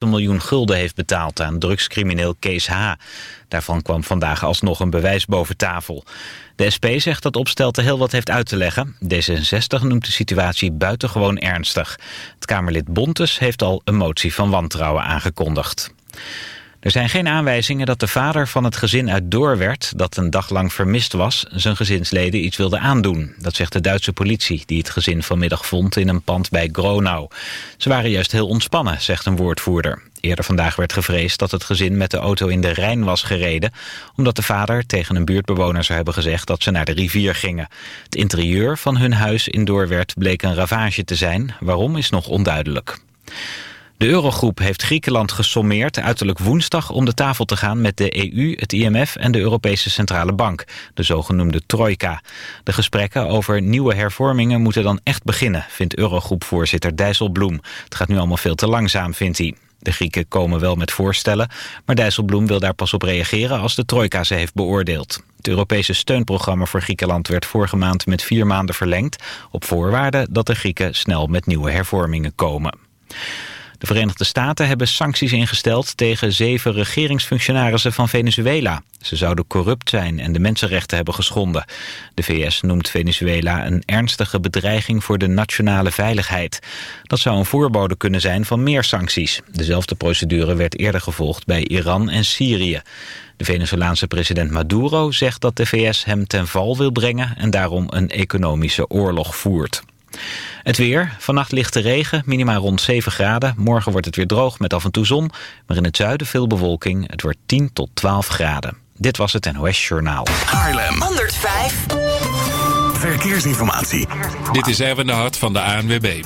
een miljoen gulden heeft betaald aan drugscrimineel Kees H. Daarvan kwam vandaag alsnog een bewijs boven tafel. De SP zegt dat Opstelten heel wat heeft uit te leggen. D66 noemt de situatie buitengewoon ernstig. Het Kamerlid Bontes heeft al een motie van wantrouwen aangekondigd. Er zijn geen aanwijzingen dat de vader van het gezin uit Doorwerd... dat een dag lang vermist was, zijn gezinsleden iets wilde aandoen. Dat zegt de Duitse politie, die het gezin vanmiddag vond... in een pand bij Gronau. Ze waren juist heel ontspannen, zegt een woordvoerder. Eerder vandaag werd gevreesd dat het gezin met de auto in de Rijn was gereden... omdat de vader tegen een buurtbewoner zou hebben gezegd dat ze naar de rivier gingen. Het interieur van hun huis in Doorwerd bleek een ravage te zijn. Waarom is nog onduidelijk. De Eurogroep heeft Griekenland gesommeerd uiterlijk woensdag om de tafel te gaan met de EU, het IMF en de Europese Centrale Bank, de zogenoemde trojka. De gesprekken over nieuwe hervormingen moeten dan echt beginnen, vindt Eurogroepvoorzitter Dijsselbloem. Het gaat nu allemaal veel te langzaam, vindt hij. De Grieken komen wel met voorstellen, maar Dijsselbloem wil daar pas op reageren als de trojka ze heeft beoordeeld. Het Europese steunprogramma voor Griekenland werd vorige maand met vier maanden verlengd, op voorwaarde dat de Grieken snel met nieuwe hervormingen komen. De Verenigde Staten hebben sancties ingesteld tegen zeven regeringsfunctionarissen van Venezuela. Ze zouden corrupt zijn en de mensenrechten hebben geschonden. De VS noemt Venezuela een ernstige bedreiging voor de nationale veiligheid. Dat zou een voorbode kunnen zijn van meer sancties. Dezelfde procedure werd eerder gevolgd bij Iran en Syrië. De Venezolaanse president Maduro zegt dat de VS hem ten val wil brengen en daarom een economische oorlog voert. Het weer. Vannacht lichte regen, minimaal rond 7 graden. Morgen wordt het weer droog met af en toe zon. Maar in het zuiden veel bewolking. Het wordt 10 tot 12 graden. Dit was het NOS Journaal. Haarlem. 105. Verkeersinformatie. Dit is Erwin de Hart van de ANWB.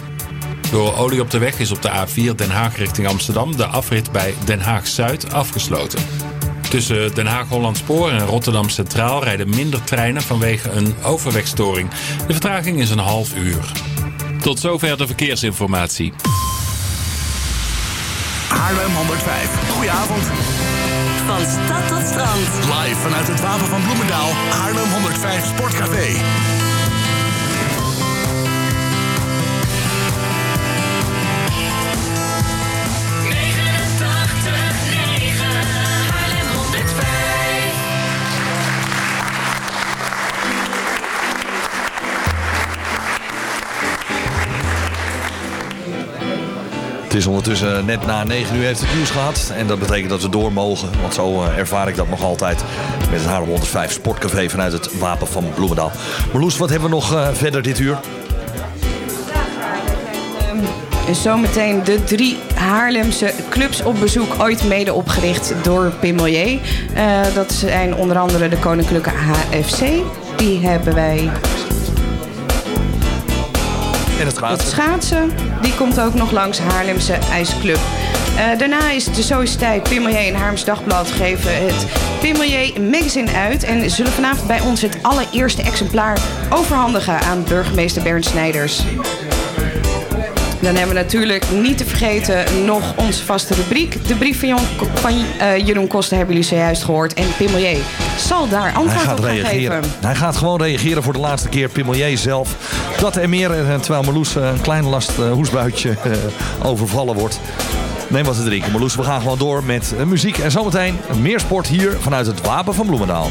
Door olie op de weg is op de A4 Den Haag richting Amsterdam... de afrit bij Den Haag-Zuid afgesloten. Tussen Den Haag-Hollandspoor en Rotterdam Centraal rijden minder treinen vanwege een overwegstoring. De vertraging is een half uur. Tot zover de verkeersinformatie. Haarlem 105. Goedenavond. Van stad tot strand. Live vanuit het Wapen van Bloemendaal. Haarlem 105 Sportcafé. Het is ondertussen net na 9 uur heeft het nieuws gehad. En dat betekent dat we door mogen. Want zo eh, ervaar ik dat nog altijd. Met het Haarlem 105 Sportcafé vanuit het Wapen van Bloemendaal. Marloes, wat hebben we nog uh, verder dit uur? Zometeen de drie Haarlemse clubs op bezoek, ooit mede opgericht door. Uh, dat zijn onder andere de Koninklijke HFC. Die hebben wij En het schaatsen. Het schaatsen, die komt ook nog langs Haarlemse IJsclub. Uh, daarna is de Sociëteit Pimelier en Haarms Dagblad geven het Pimelier Magazine uit... en zullen vanavond bij ons het allereerste exemplaar overhandigen aan burgemeester Bernd Snijders. Dan hebben we natuurlijk niet te vergeten nog onze vaste rubriek. De brief van, Jon, van uh, Jeroen Koster hebben jullie zojuist gehoord. En Pimelier zal daar antwoord Hij gaat op reageren. geven. Hij gaat gewoon reageren voor de laatste keer. Pimelier zelf. Dat en meer. eh, Terwijl Marloes eh, een klein last eh, hoesbuitje eh, overvallen wordt. Neem wat te drinken. Marloes, we gaan gewoon door met eh, muziek. En zometeen meer sport hier vanuit het Wapen van Bloemendaal.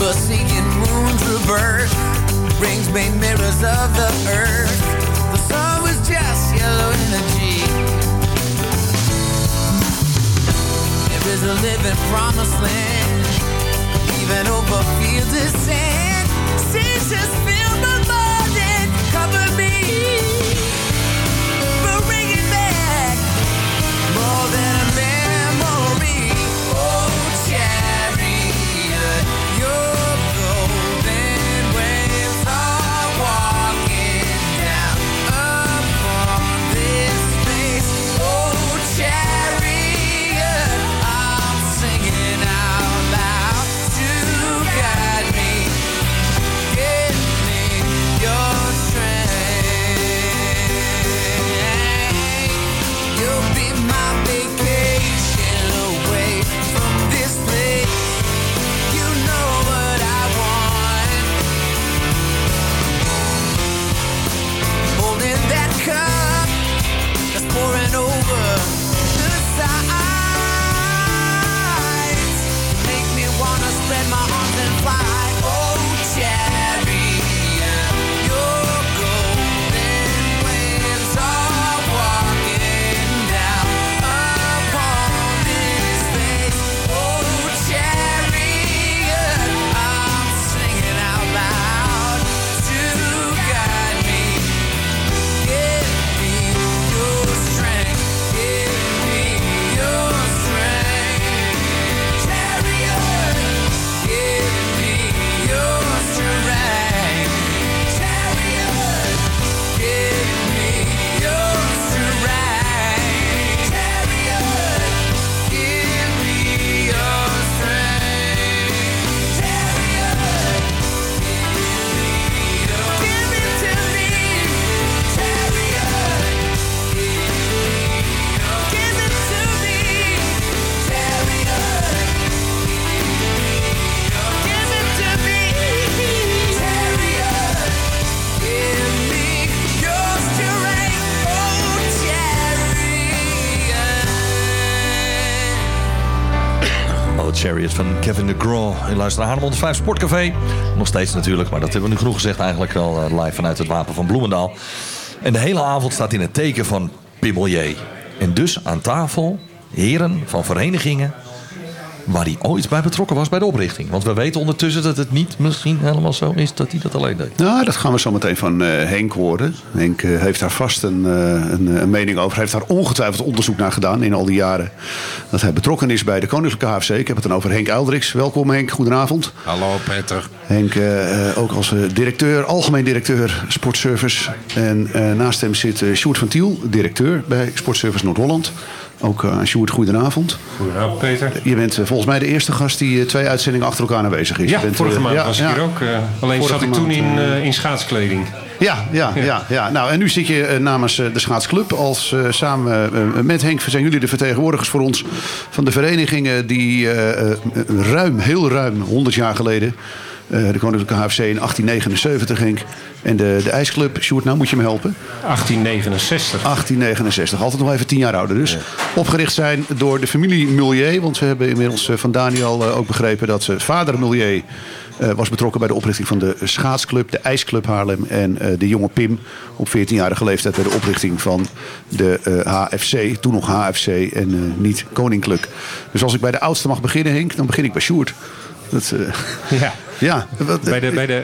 But seeking moon's reverse Rings made mirrors of the earth. The sun was just yellow energy There is a living promised land Even over fields of sand. Seasons chariot. Van Kevin de Graw. Je luistert naar Haarlem 105 Sportcafé. Nog steeds natuurlijk, maar dat hebben we nu genoeg gezegd. Eigenlijk al eh, live vanuit het Wapen van Bloemendaal. En de hele avond staat in het teken van Pimmelier. En dus aan tafel heren van verenigingen... waar hij ooit bij betrokken was bij de oprichting. Want we weten ondertussen dat het niet misschien helemaal zo is dat hij dat alleen deed. Nou, dat gaan we zo meteen van eh, Henk horen. Henk eh, heeft daar vast een, eh, een, een mening over. Hij heeft daar ongetwijfeld onderzoek naar gedaan in al die jaren dat hij betrokken is bij de Koninklijke HFC. Ik heb het dan over Henk Uildriks. Welkom Henk, goedenavond. Hallo Peter. Henk, ook als eh, directeur, algemeen directeur Sportservice. En eh, naast hem zit eh Sjoerd van Tiel, directeur bij Sportservice Noord-Holland. Ook eh, aan Sjoerd, goedenavond. Goedenavond Peter. Je bent eh, volgens mij de eerste gast die eh, twee uitzendingen achter elkaar aanwezig is. Ja, Je bent, vorige eh, maand ja, was ik ja. hier ook. eh, alleen Vorige zat ik toen maand, in, eh, eh, in schaatskleding. Ja, ja, ja, ja. Nou, en nu zit je eh, namens eh, de schaatsclub. Als eh, samen eh, met Henk zijn jullie de vertegenwoordigers voor ons van de verenigingen die eh, eh, ruim, heel ruim, 100 jaar geleden. Eh, de Koninklijke HFC in 1879, Henk. En de, de ijsclub, Sjoerd, nou moet je me helpen. 1869. 1869, altijd nog even tien jaar ouder dus. Opgericht zijn door de familie Milieu. Want we hebben inmiddels eh, van Daniel eh, ook begrepen dat zijn vader Milieu eh, was betrokken bij de oprichting van de schaatsclub, de ijsclub Haarlem. En de jonge Pim op 14-jarige leeftijd bij de oprichting van de HFC. Toen nog HFC en niet Koninklijk. Dus als ik bij de oudste mag beginnen, Henk, dan begin ik bij Sjoerd. Dat, Ja. Ja, wat, Bij de, bij de,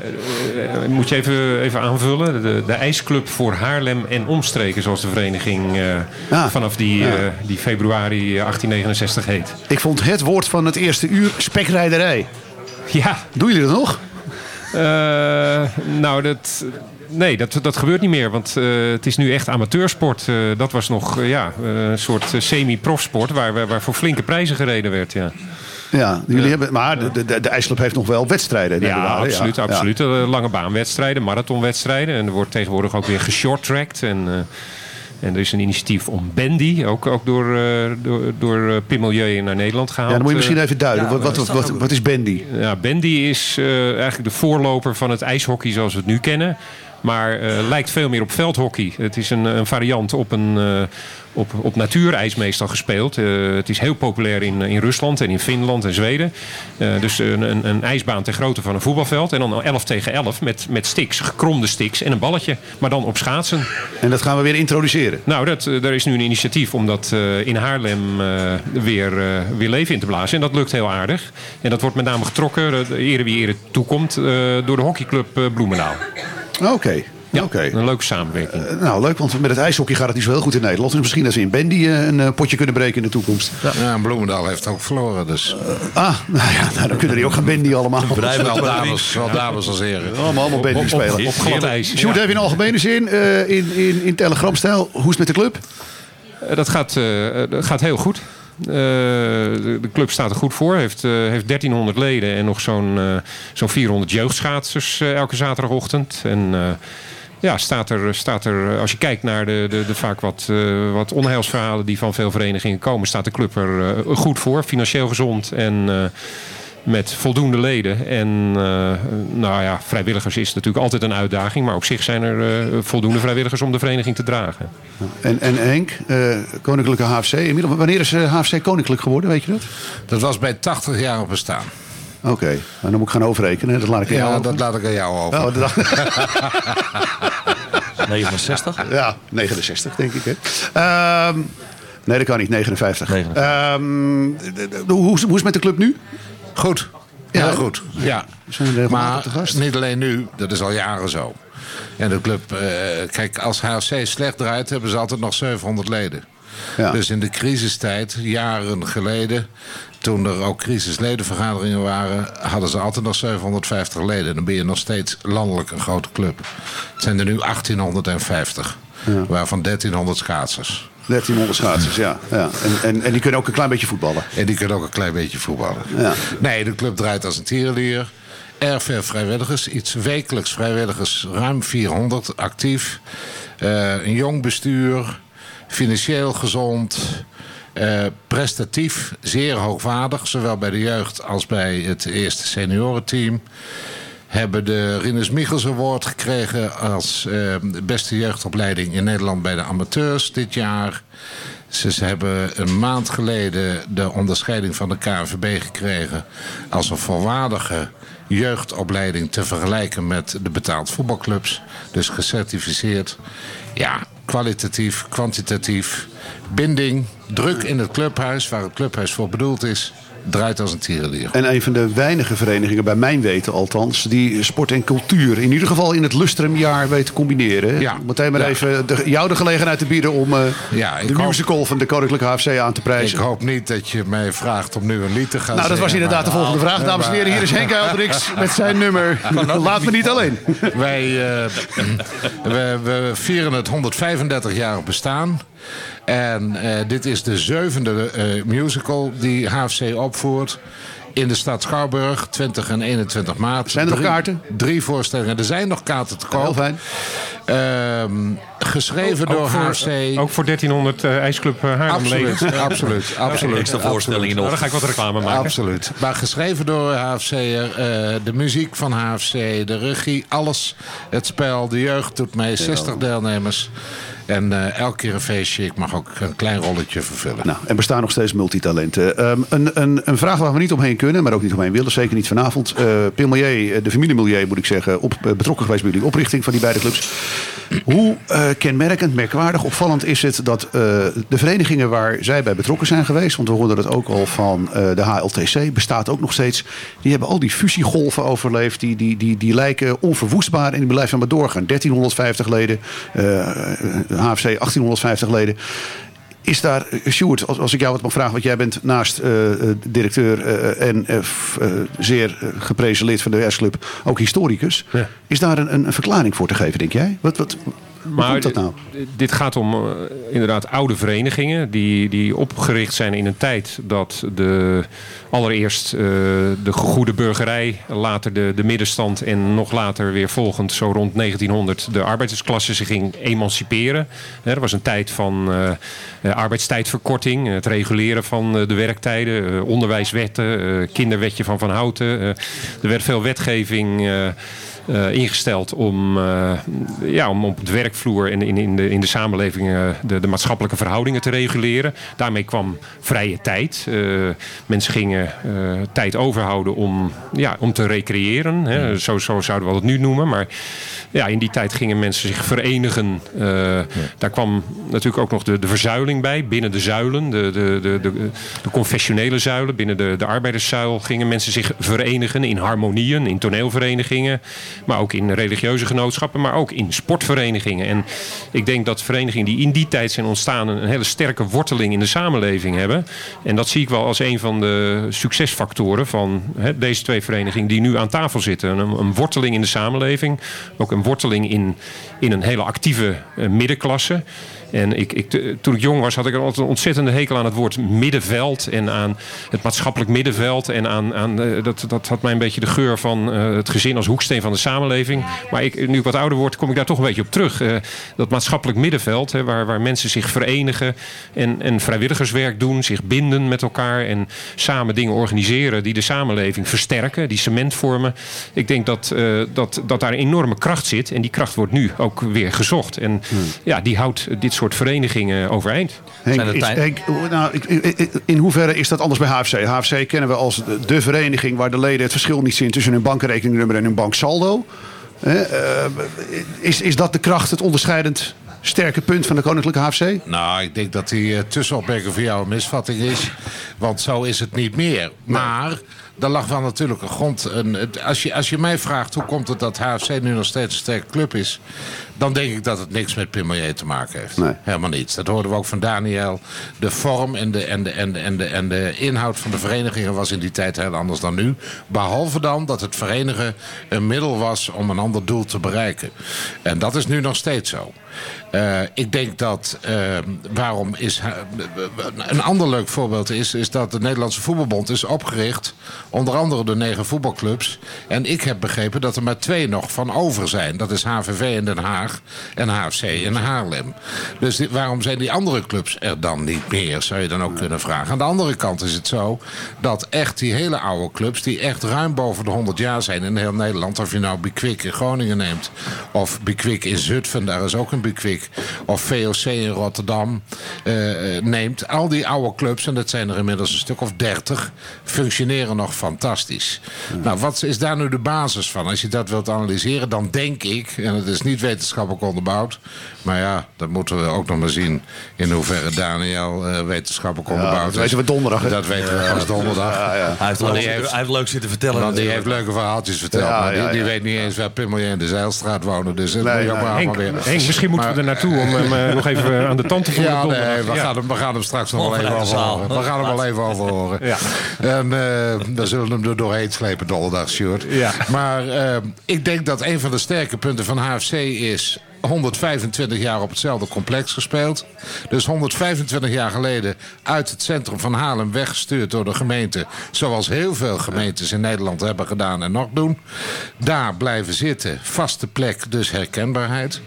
eh, moet je even, even aanvullen. De, de ijsclub voor Haarlem en omstreken, zoals de vereniging eh, Ah, vanaf die, ja. eh, die februari 1869 heet. ik vond het woord van het eerste uur spekrijderij. Ja, Doen jullie dat nog? eh, nou dat... Nee, dat, dat gebeurt niet meer, want eh, het is nu echt amateursport. Eh, dat was nog ja, een soort semi-profsport waar, waar, waar voor flinke prijzen gereden werd. Ja. Ja, jullie hebben, maar de, de, de ijsclub heeft nog wel wedstrijden. Ja, absoluut. Ja, absoluut. Eh, Lange baanwedstrijden, marathonwedstrijden. En er wordt tegenwoordig ook weer geshorttracked. En, eh, en er is een initiatief om bandy, ook, ook door, eh, door, door eh, Pim Milieu naar Nederland gehaald. Ja, dan moet je misschien Eh, even duiden. wat, wat, wat, wat is bandy? ja, bandy is eh, eigenlijk de voorloper van het ijshockey zoals we het nu kennen. Maar eh, lijkt veel meer op veldhockey. Het is een, een variant op een... eh, op, op natuurijs meestal gespeeld. Eh, het is heel populair in, in Rusland en in Finland en Zweden. Eh, dus een, een, een ijsbaan ter grootte van een voetbalveld. En dan 11 tegen 11 met, met sticks, gekromde sticks en een balletje. Maar dan op schaatsen. En dat gaan we weer introduceren. Nou, dat, eh, er is nu een initiatief om dat eh, in Haarlem eh, weer, eh, weer leven in te blazen. En dat lukt heel aardig. En dat wordt met name getrokken, eh, de ere wie ere toekomt, eh, door de hockeyclub eh, Bloemendaal. Oké. Ja, Oké. een leuke samenwerking. Eh, Nou, leuk, want met het ijshockey gaat het niet zo heel goed in Nederland. Dus misschien dat ze in Bendy eh, een eh, potje kunnen breken in de toekomst. Ja, en Bloemendaal heeft ook verloren, dus... Ah, nou ja, nou, dan kunnen die ook gaan Bendy allemaal. Zowel dames, zowel dames als heren. Allemaal, allemaal Bendy Op- op- spelen. op glad ijs. Sjoerd, Ja. even in algemene zin, eh, in, in, in telegramstijl, hoe is het met de club? Dat gaat, dat gaat heel goed. Eh, de, de club staat er goed voor. Heeft, eh, heeft 1300 leden en nog zo'n eh, zo'n 400 jeugdschaatsers elke zaterdagochtend. En eh, ja, staat er, staat er, eh, als je kijkt naar de, de, de vaak wat, eh, wat onheilsverhalen die van veel verenigingen komen, staat de club er eh, goed voor. Financieel gezond en eh, met voldoende leden. En eh, nou ja, vrijwilligers is natuurlijk altijd een uitdaging. Maar op zich zijn er eh, voldoende vrijwilligers om de vereniging te dragen. En, en Henk, eh, Koninklijke HFC. Inmiddels, wanneer is HFC koninklijk geworden, weet je dat? Dat was bij 80 jaar bestaan. Oké, nou, dan moet ik gaan overrekenen. Dat laat ik aan jou Ja, over. dat laat ik aan jou over. Oh, dat dacht- 69. ja, 69 denk ik. Hè. Ehm, nee, dat kan niet, 59. 59. Ehm, hoe, hoe is het met de club nu? Goed. Ja. Heel goed. Ja. We zijn regelmatig Maar te gast. niet alleen nu, dat is al jaren zo. En de club, eh, kijk, als HFC slecht draait, hebben ze altijd nog 700 leden. Ja. Dus in de crisistijd, jaren geleden, toen er ook crisisledenvergaderingen waren, hadden ze altijd nog 750 leden. Dan ben je nog steeds landelijk een grote club. Het zijn er nu 1850, waarvan 1300 schaatsers. 1300 schaatsers, ja. ja. En, en, en die kunnen ook een klein beetje voetballen. En die kunnen ook een klein beetje voetballen. Ja. Nee, de club draait als een tierenlier. Erg veel vrijwilligers. Iets wekelijks vrijwilligers. Ruim 400 actief. Eh, een jong bestuur. Financieel gezond. Eh, prestatief. Zeer hoogwaardig. Zowel bij de jeugd als bij het eerste seniorenteam. Hebben de Rinus Michels Award gekregen als eh, beste jeugdopleiding in Nederland bij de amateurs dit jaar. Ze hebben een maand geleden de onderscheiding van de KNVB gekregen als een volwaardige jeugdopleiding te vergelijken met de betaald voetbalclubs. Dus gecertificeerd. Ja, kwalitatief, kwantitatief. Binding, druk in het clubhuis, waar het clubhuis voor bedoeld is, draait als een tierenlier. En een van de weinige verenigingen, bij mijn weten althans, die sport en cultuur in ieder geval in het lustrumjaar weet te combineren. Ja. Meteen maar Ja. even de, jou de gelegenheid te bieden om eh, Ja, ik de hoop- musical van de Koninklijke HFC aan te Ik prijzen. hoop niet dat je mij vraagt om nu een lied te gaan Nou, dat was inderdaad de volgende vraag. Dames en heren, hier is Henk Uildrix met zijn nummer. Laat me niet alleen. Wij eh, we, we vieren het 135 jaar bestaan. En eh, dit is de zevende musical die HFC opvoert. In de stad Schouwburg, 20 en 21 maart. Zijn er nog kaarten? Drie voorstellingen. Er zijn nog kaarten te koop. Heel fijn. Ehm, geschreven door ook, voor, HFC. ook voor 1300 eh, ijsclub uh, Haarlem Absoluut, absoluut, absoluut. Extra voorstellingen Nou, nog. dan ga ik wat reclame maken. Absoluut. Maar geschreven door HFC'er, eh de muziek van HFC, de regie, alles. Het spel, de jeugd doet mee, 60 deelnemers. En eh, elke keer een feestje. Ik mag ook een klein rolletje vervullen. Nou, er bestaan nog steeds multitalenten. Ehm, een, een, een vraag waar we niet omheen kunnen, maar ook niet omheen willen. Zeker niet vanavond. Eh, de familie Milieu moet ik zeggen, op, betrokken geweest bij jullie oprichting van die beide clubs. Hoe kenmerkend, merkwaardig, opvallend is het dat de verenigingen waar zij bij betrokken zijn geweest, want we hoorden het ook al van de HLTC, bestaat ook nog steeds. Die hebben al die fusiegolven overleefd. Die, die, die, die lijken onverwoestbaar en die blijven maar doorgaan. 1350 leden, HFC 1850 leden. Is daar, Sjoerd, als, als ik jou wat mag vragen, want jij bent naast eh, eh, directeur eh, en zeer geprezen lid van de S-club ook historicus. Ja. Is daar een, een, een verklaring voor te geven, denk jij? Wat, wat, komt dat nou? dit- gaat om eh, inderdaad oude verenigingen die, die opgericht zijn in een tijd dat de, allereerst eh, de goede burgerij, later de, de middenstand en nog later weer volgend, zo rond 1900, de arbeidersklasse zich ging emanciperen. Er was een tijd van eh, arbeidstijdverkorting, het reguleren van de werktijden, onderwijswetten, kinderwetje van Van Houten. er werd veel wetgeving. Eh, ingesteld om, eh, ja, om op het werkvloer en in, in, de, in de samenleving eh, de, de maatschappelijke verhoudingen te reguleren. Daarmee kwam vrije tijd. Mensen gingen tijd overhouden om, ja, om te recreëren. Hè. Zo, zo zouden we het nu noemen. Maar ja, in die tijd gingen mensen zich verenigen. Daar kwam natuurlijk ook nog de, de verzuiling bij, binnen de zuilen. De, de, de, de, de confessionele zuilen, binnen de, de arbeiderszuil gingen mensen zich verenigen in harmonieën, in toneelverenigingen. Maar ook in religieuze genootschappen, maar ook in sportverenigingen. En ik denk dat verenigingen die in die tijd zijn ontstaan een hele sterke worteling in de samenleving hebben. En dat zie ik wel als een van de succesfactoren van deze twee verenigingen die nu aan tafel zitten. Een, een worteling in de samenleving, ook een worteling in, in een hele actieve eh, middenklasse. En ik, ik, toen ik jong was, had ik altijd een ontzettende hekel aan het woord middenveld. En aan het maatschappelijk middenveld. En aan, aan, eh, dat, dat had mij een beetje de geur van eh, het gezin als hoeksteen van de samenleving. Maar ik, nu ik wat ouder word, kom ik daar toch een beetje op terug. Eh, dat maatschappelijk middenveld, hè, waar, waar mensen zich verenigen. En, en vrijwilligerswerk doen, zich binden met elkaar. En samen dingen organiseren die de samenleving versterken. Die cement vormen. Ik denk dat, dat, dat daar een enorme kracht zit. En die kracht wordt nu ook weer gezocht. En ja, die houdt dit soort verenigingen overeind. Henk, is- Henk, nou, in hoeverre is dat anders bij HFC? HFC kennen we als de- de vereniging waar de leden het verschil niet zien tussen hun bankrekeningnummer en hun banksaldo. Hè, eh, is, is dat de kracht, het onderscheidend sterke punt van de Koninklijke HFC? Nou, ik denk dat die uh, tussenopmerking voor jou een misvatting is. Want zo is het niet meer. Maar er lag wel natuurlijk een grond. Een, als, je, als je mij vraagt hoe komt het dat HFC nu nog steeds een sterke club is... dan denk ik dat het niks met Pimelier te maken heeft. Helemaal niets. Dat hoorden we ook van Daniel. De vorm en de, en, de, en, de, en, de, en de inhoud van de verenigingen was in die tijd heel anders dan nu. Behalve dan dat het verenigen een middel was om een ander doel te bereiken. En dat is nu nog steeds zo. Eh, ik denk dat, eh, waarom is... Een ander leuk voorbeeld is, is dat de Nederlandse Voetbalbond is opgericht. Onder andere door negen voetbalclubs. En ik heb begrepen dat er maar twee nog van over zijn. Dat is HVV in Den Haag en HFC in Haarlem. Dus die- waarom zijn die andere clubs er dan niet meer, zou je dan ook kunnen vragen. Aan de andere kant is het zo dat echt die hele oude clubs... die echt ruim boven de 100 jaar zijn in heel Nederland... of je nou Bikwik in Groningen neemt... of Bikwik in Zutphen, daar is ook een Bikwik... of VOC in Rotterdam eh, eh, neemt. Al die oude clubs, en dat zijn er inmiddels een stuk of 30... functioneren nog fantastisch. Nou, wat is daar nu de basis van? Als je dat wilt analyseren, dan denk ik... en het is niet wetenschappelijk onderbouwd... maar ja, dat moeten we ook nog maar zien... in hoeverre Daniel eh, wetenschappelijk onderbouwd dat is. weten we donderdag, hè? Dat weten we pas donderdag. Hij heeft, Want leuk, die heeft- hij heeft leuk zitten vertellen. want die heeft leuke verhaaltjes verteld. Ja, maar die, ja, die ja. weet niet eens waar Pimmelje in de Zeilstraat wonen. Dus dat Nee, moet je ook nee. maar Henk, weer. Henk, misschien moeten we er naartoe om hem eh, nog even aan de tand te voelen. Ja, donderdag. nee, we, Ja. Gaan hem, we gaan hem straks nog wel even over horen. We gaan hem wel even over horen. Ja. En eh dan zullen we hem er doorheen slepen donderdag, Sjoerd. Ja. Maar eh, ik denk dat een van de sterke punten van HFC is... 125 jaar op hetzelfde complex gespeeld. Dus 125 jaar geleden uit het centrum van Haarlem weggestuurd door de gemeente. Zoals heel veel gemeentes in Nederland hebben gedaan en nog doen. Daar blijven zitten, vaste plek, dus herkenbaarheid.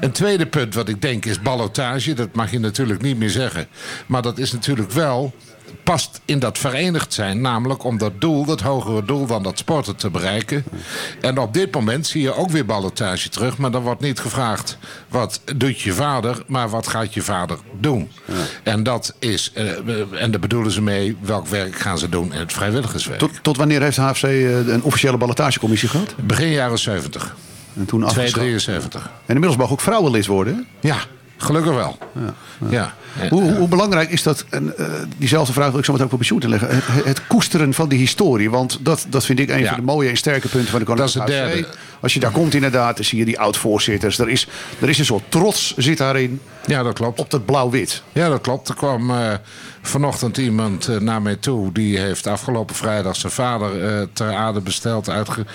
Een tweede punt wat ik denk is ballotage. Dat mag je natuurlijk niet meer zeggen. Maar dat is natuurlijk wel past in dat verenigd zijn. Namelijk om dat doel, dat hogere doel van dat sporten te bereiken. En op dit moment zie je ook weer ballotage terug. Maar dan wordt niet gevraagd wat doet je vader, maar wat gaat je vader doen. En dat is, eh, en daar bedoelen ze mee, welk werk gaan ze doen in het vrijwilligerswerk. Tot, tot wanneer heeft HFC eh, een officiële ballotagecommissie gehad? Begin jaren 70. En toen afgeschaft. 273. En inmiddels mogen ook vrouwen lid worden. hè? Ja, gelukkig wel. Ja. Hoe, hoe, hoe belangrijk is dat, en eh, diezelfde vraag wil ik zo meteen ook op pensioen te leggen, het, het koesteren van die historie? Want dat, dat vind ik een Ja. van de mooie en sterke punten van de Dat is Koninklijke het HFC. derde. Als je daar komt inderdaad, dan zie je die oud-voorzitters. Er is, er is een soort trots zit daarin Ja, dat klopt. op dat blauw-wit. Ja, dat klopt. Er kwam eh, vanochtend iemand eh, naar mij toe. Die heeft afgelopen vrijdag zijn vader eh, ter aarde besteld. Uitge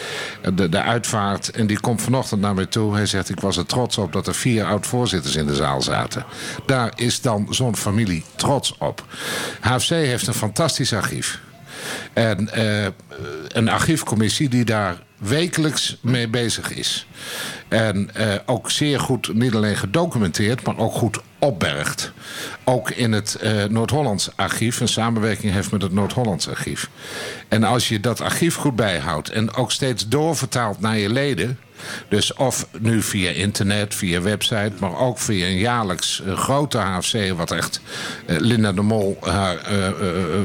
de, de uitvaart. En die komt vanochtend naar mij toe. Hij zegt, ik was er trots op dat er vier oud-voorzitters in de zaal zaten. Daar is dan zo'n familie trots op. HFC heeft een fantastisch archief. En eh, een archiefcommissie die daar wekelijks mee bezig is. En eh, ook zeer goed, niet alleen gedocumenteerd, maar ook goed opbergt. Ook in het eh, Noord-Hollands archief, een samenwerking heeft met het Noord-Hollands archief. En als je dat archief goed bijhoudt en ook steeds doorvertaalt naar je leden, Dus of nu via internet, via website, maar ook via een jaarlijks eh, grote HFC, wat echt eh, Linda de Mol, haar eh,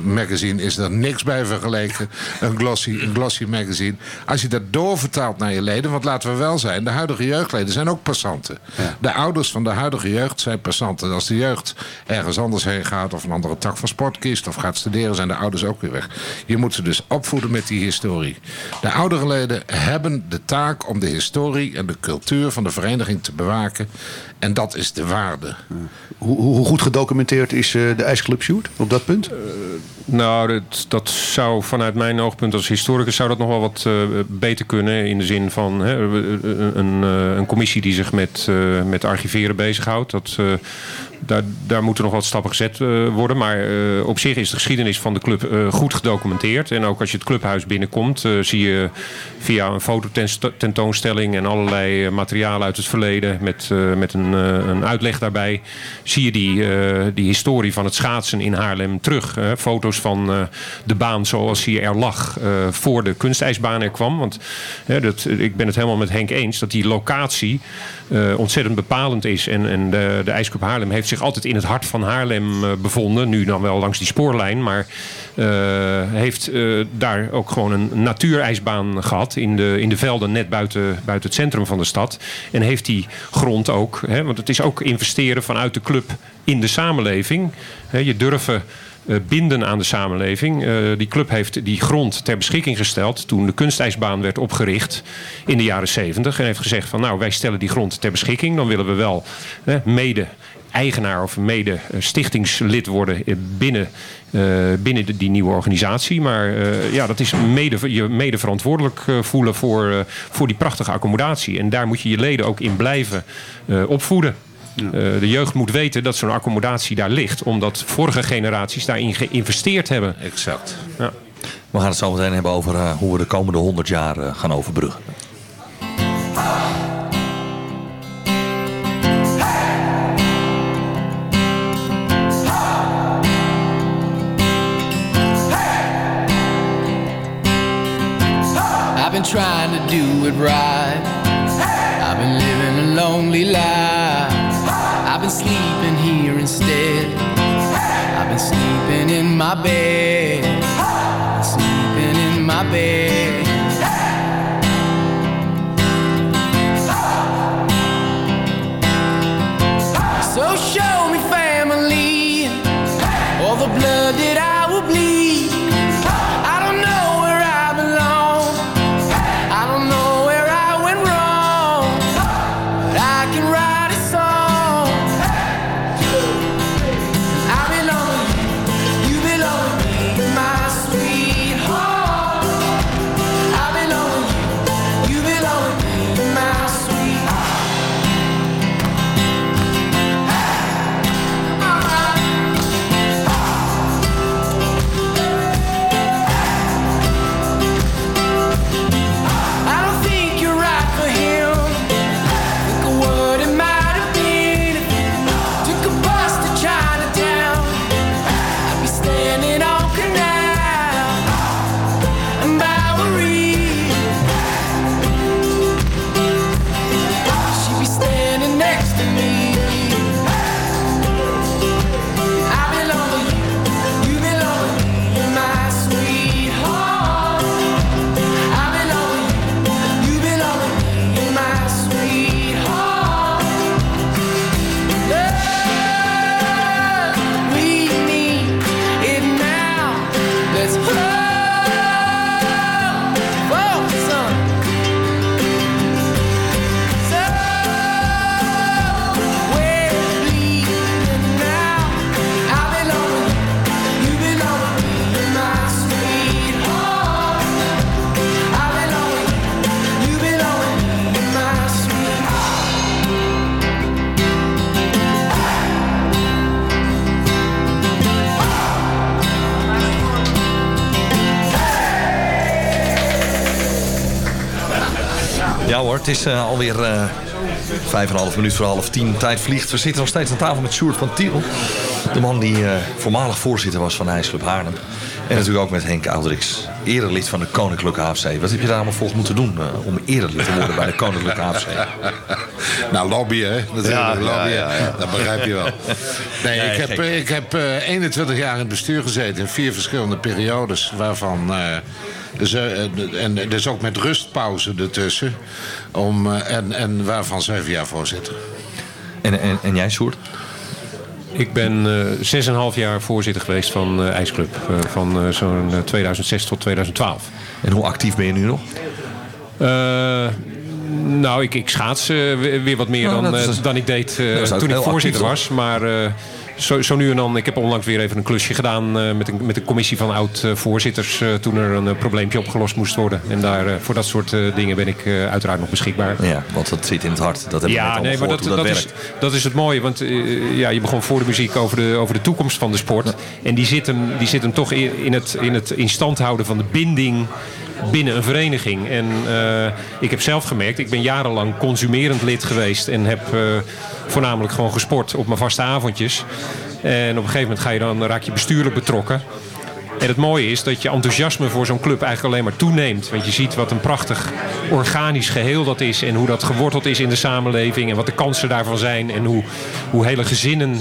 magazine, is er niks bij vergeleken. Een glossy, een glossy magazine. Als je dat doorvertaalt naar je leden, want laten we wel zijn, de huidige jeugdleden zijn ook passanten. De ouders van de huidige jeugd zijn passanten. Als de jeugd ergens anders heen gaat of een andere tak van sport kiest of gaat studeren, zijn de ouders ook weer weg. Je moet ze dus opvoeden met die historie. De oudere leden hebben de taak om de historie en de cultuur van de vereniging te bewaken. En dat is de waarde. Hoe, hoe goed gedocumenteerd is eh, de ijsclub Shoot op dat punt? Nou, dat, dat zou vanuit mijn oogpunt als historicus zou dat nog wel wat eh, beter kunnen. In de zin van hè, een, eh, een commissie die zich met, eh, met archiveren bezighoudt. Dat, eh, daar, daar moeten nog wat stappen gezet eh, worden. Maar eh, op zich is de geschiedenis van de club eh, goed gedocumenteerd. En ook als je het clubhuis binnenkomt, eh, zie je via een fototentoonstelling en allerlei eh, materialen uit het verleden met, eh, met een, eh, een uitleg daarbij, zie je die, eh, die historie van het schaatsen in Haarlem terug. hè. Van eh, de baan zoals die er lag eh, voor de kunstijsbaan er kwam. Want dat, ik ben het helemaal met Henk eens dat die locatie eh, ontzettend bepalend is. En, en de, de IJsclub Haarlem heeft zich altijd in het hart van Haarlem bevonden. Nu dan wel langs die spoorlijn, maar heeft daar ook gewoon een natuurijsbaan gehad in de, in de velden net buiten, buiten het centrum van de stad. En heeft die grond ook, hè, want het is ook investeren vanuit de club in de samenleving. Hè, je durven binden aan de samenleving. Eh, die club heeft die grond ter beschikking gesteld toen de kunstijsbaan werd opgericht in de jaren 70. En heeft gezegd van nou wij stellen die grond ter beschikking. Dan willen we wel mede eigenaar of mede eh, stichtingslid worden eh, binnen, eh, binnen die nieuwe organisatie. Maar eh, ja, dat is mede, je mede verantwoordelijk eh, voelen voor, eh, voor die prachtige accommodatie. En daar moet je je leden ook in blijven eh, Eh, de jeugd moet weten dat zo'n accommodatie daar ligt, omdat vorige generaties daarin geïnvesteerd hebben. Exact. Ja. We gaan het zo meteen hebben over eh, hoe we de komende 100 jaar eh, gaan overbruggen. I've been trying to do it right. I've been living a lonely life. Been sleeping here instead. I've been sleeping in my bed. Sleeping in my bed. Hoor, het is eh, alweer eh vijf en een half minuut voor half tien. Tijd vliegt. We zitten nog steeds aan tafel met Sjoerd van Tiel. De man die eh, voormalig voorzitter was van IJsclub Haarlem. En natuurlijk ook met Henk Oudriks, erelid van de Koninklijke AFC. Wat heb je daar allemaal volgens moeten doen eh, om erelid te worden bij de Koninklijke AFC? Nou, lobbyen, hè? Natuurlijk, Ja, lobbyen. ja, ja. Dat begrijp je wel. Nee, Nee, ik heb, gek. ik heb eh, 21 jaar in het bestuur gezeten in vier verschillende periodes. Waarvan. eh, dus, en dus ook met rustpauze ertussen. Om, eh, en, en waarvan zeven jaar voorzitter. En, en, en jij, Sjoerd? Ik ben eh 6,5 jaar voorzitter geweest van eh IJsclub. van zo'n eh, 2006 tot 2012. En hoe actief ben je nu nog? Eh, nou, ik, ik schaats eh, weer wat meer Oh, dan, is- dan ik deed eh, ook toen ik voorzitter actief, was. Maar eh, zo, zo nu en dan, ik heb onlangs weer even een klusje gedaan eh, met, een, met een commissie van oud-voorzitters. eh, toen er een eh, probleempje opgelost moest worden. En daar, voor dat soort dingen ben ik uiteraard nog beschikbaar. Ja, want dat zit in het hart. Dat hebben we net Ja, allemaal nee, maar dat, dat, dat, is, dat is het mooie. Want ja, je begon voor de muziek over de, over de toekomst van de sport. En die zit hem, die zit hem toch in, in, het, in het in stand houden van de binding binnen een vereniging. En eh, ik heb zelf gemerkt, ik ben jarenlang consumerend lid geweest. En heb eh, voornamelijk gewoon gesport op mijn vaste avondjes. En op een gegeven moment ga je dan, raak je bestuurlijk betrokken. En het mooie is dat je enthousiasme voor zo'n club eigenlijk alleen maar toeneemt. Want je ziet wat een prachtig organisch geheel dat is. En hoe dat geworteld is in de samenleving. En wat de kansen daarvan zijn. En hoe, hoe hele gezinnen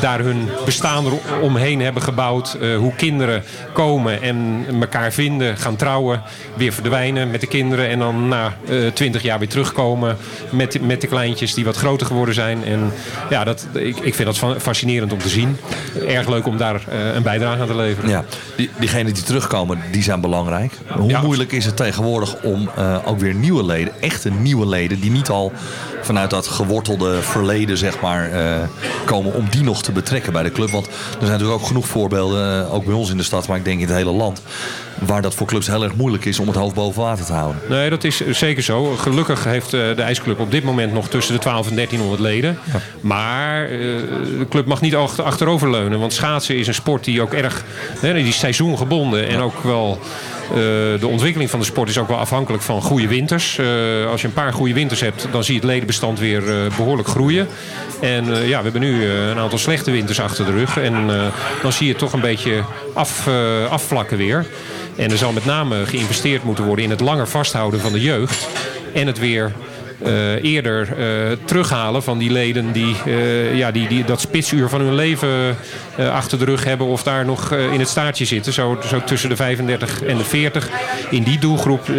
daar hun bestaan omheen hebben gebouwd. Eh, hoe kinderen komen en elkaar vinden, gaan trouwen. Weer verdwijnen met de kinderen. En dan na twintig jaar weer terugkomen met, met de kleintjes die wat groter geworden zijn. En ja, dat, ik, ik vind dat fa- fascinerend om te zien. Erg leuk om daar eh, een bijdrage aan te leveren. Ja, die, diegenen die terugkomen, die zijn belangrijk. Hoe Ja. moeilijk is het tegenwoordig om eh, ook weer nieuwe leden, echte nieuwe leden, die niet al vanuit dat gewortelde verleden, zeg maar, eh, komen, om die nog te betrekken bij de club? Want er zijn natuurlijk ook genoeg voorbeelden, eh, ook bij ons in de stad, maar ik denk in het hele land, waar dat voor clubs heel erg moeilijk is om het hoofd boven water te houden. Nee, dat is zeker zo. Gelukkig heeft eh, de IJsclub op dit moment nog tussen de 12 en 1300 leden. Maar eh, de club mag niet achter- achteroverleunen. Want schaatsen is een sport die ook erg... Hè, die is seizoengebonden en ook wel... eh, de ontwikkeling van de sport is ook wel afhankelijk van goede winters. Eh, als je een paar goede winters hebt, dan zie je het ledenbestand weer eh, behoorlijk groeien. En ja, we hebben nu een aantal slechte winters achter de rug. En dan zie je het toch een beetje af, afvlakken weer. En er zal met name geïnvesteerd moeten worden in het langer vasthouden van de jeugd. En het weer eh, eerder eh, terughalen van die leden die, eh, ja, die, die dat spitsuur van hun leven achter de rug hebben. Of daar nog in het staartje zitten. Zo, zo tussen de 35 en de 40. In die doelgroep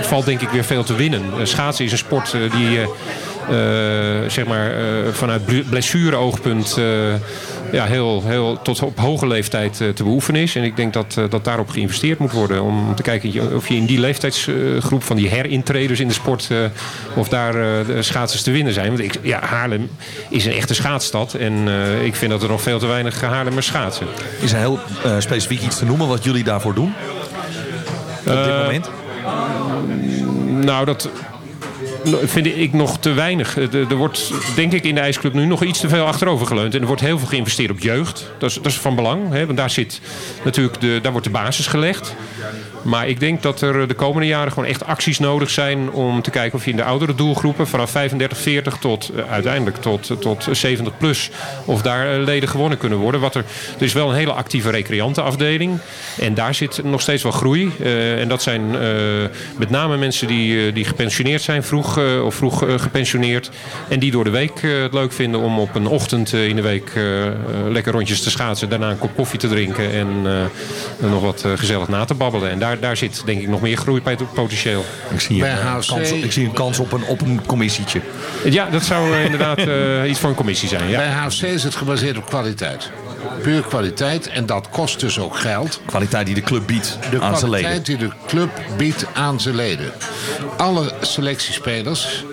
valt denk ik weer veel te winnen. Schaatsen is een sport die... zeg maar, vanuit bl- blessure-oogpunt eh, ja, heel, heel tot op hoge leeftijd eh, te beoefenen is. En ik denk dat, eh, dat daarop geïnvesteerd moet worden. Om te kijken of je in die leeftijdsgroep van die herintreders in de sport... eh, of daar de schaatsers te winnen zijn. Want ik, ja, Haarlem is een echte schaatsstad. En ik vind dat er nog veel te weinig Haarlemmers schaatsen. Is er heel specifiek iets te noemen wat jullie daarvoor doen? Op dit moment? Nou, dat vind ik nog te weinig. Er er wordt, denk ik, in de ijsclub nu nog iets te veel achterover geleund. En er wordt heel veel geïnvesteerd op jeugd. Dat is, dat is van belang. Hè? Want daar, zit natuurlijk de, daar wordt de basis gelegd. Maar ik denk dat er de komende jaren gewoon echt acties nodig zijn om te kijken of je in de oudere doelgroepen vanaf 35, 40 tot eh, uiteindelijk tot, tot 70 plus, of daar eh, leden gewonnen kunnen worden. Wat er, er is wel een hele actieve recreantenafdeling en daar zit nog steeds wel groei. Eh, en dat zijn eh, met name mensen die, eh, die gepensioneerd zijn vroeg eh, of vroeg eh, gepensioneerd en die door de week eh, het leuk vinden om op een ochtend eh, in de week eh, eh, lekker rondjes te schaatsen, daarna een kop koffie te drinken en eh, nog wat eh, gezellig na te babbelen. En daar, daar zit denk ik nog meer groeipotentieel. Ik zie, Bij een, eh, kans, ik zie een kans op een, op een commissietje. Ja, dat zou eh, inderdaad eh, iets voor een commissie zijn. Ja. Bij HFC is het gebaseerd op kwaliteit. Puur kwaliteit. En dat kost dus ook geld. Kwaliteit die de club biedt De aan zijn leden. kwaliteit die de club biedt aan zijn leden. Alle selectiespelers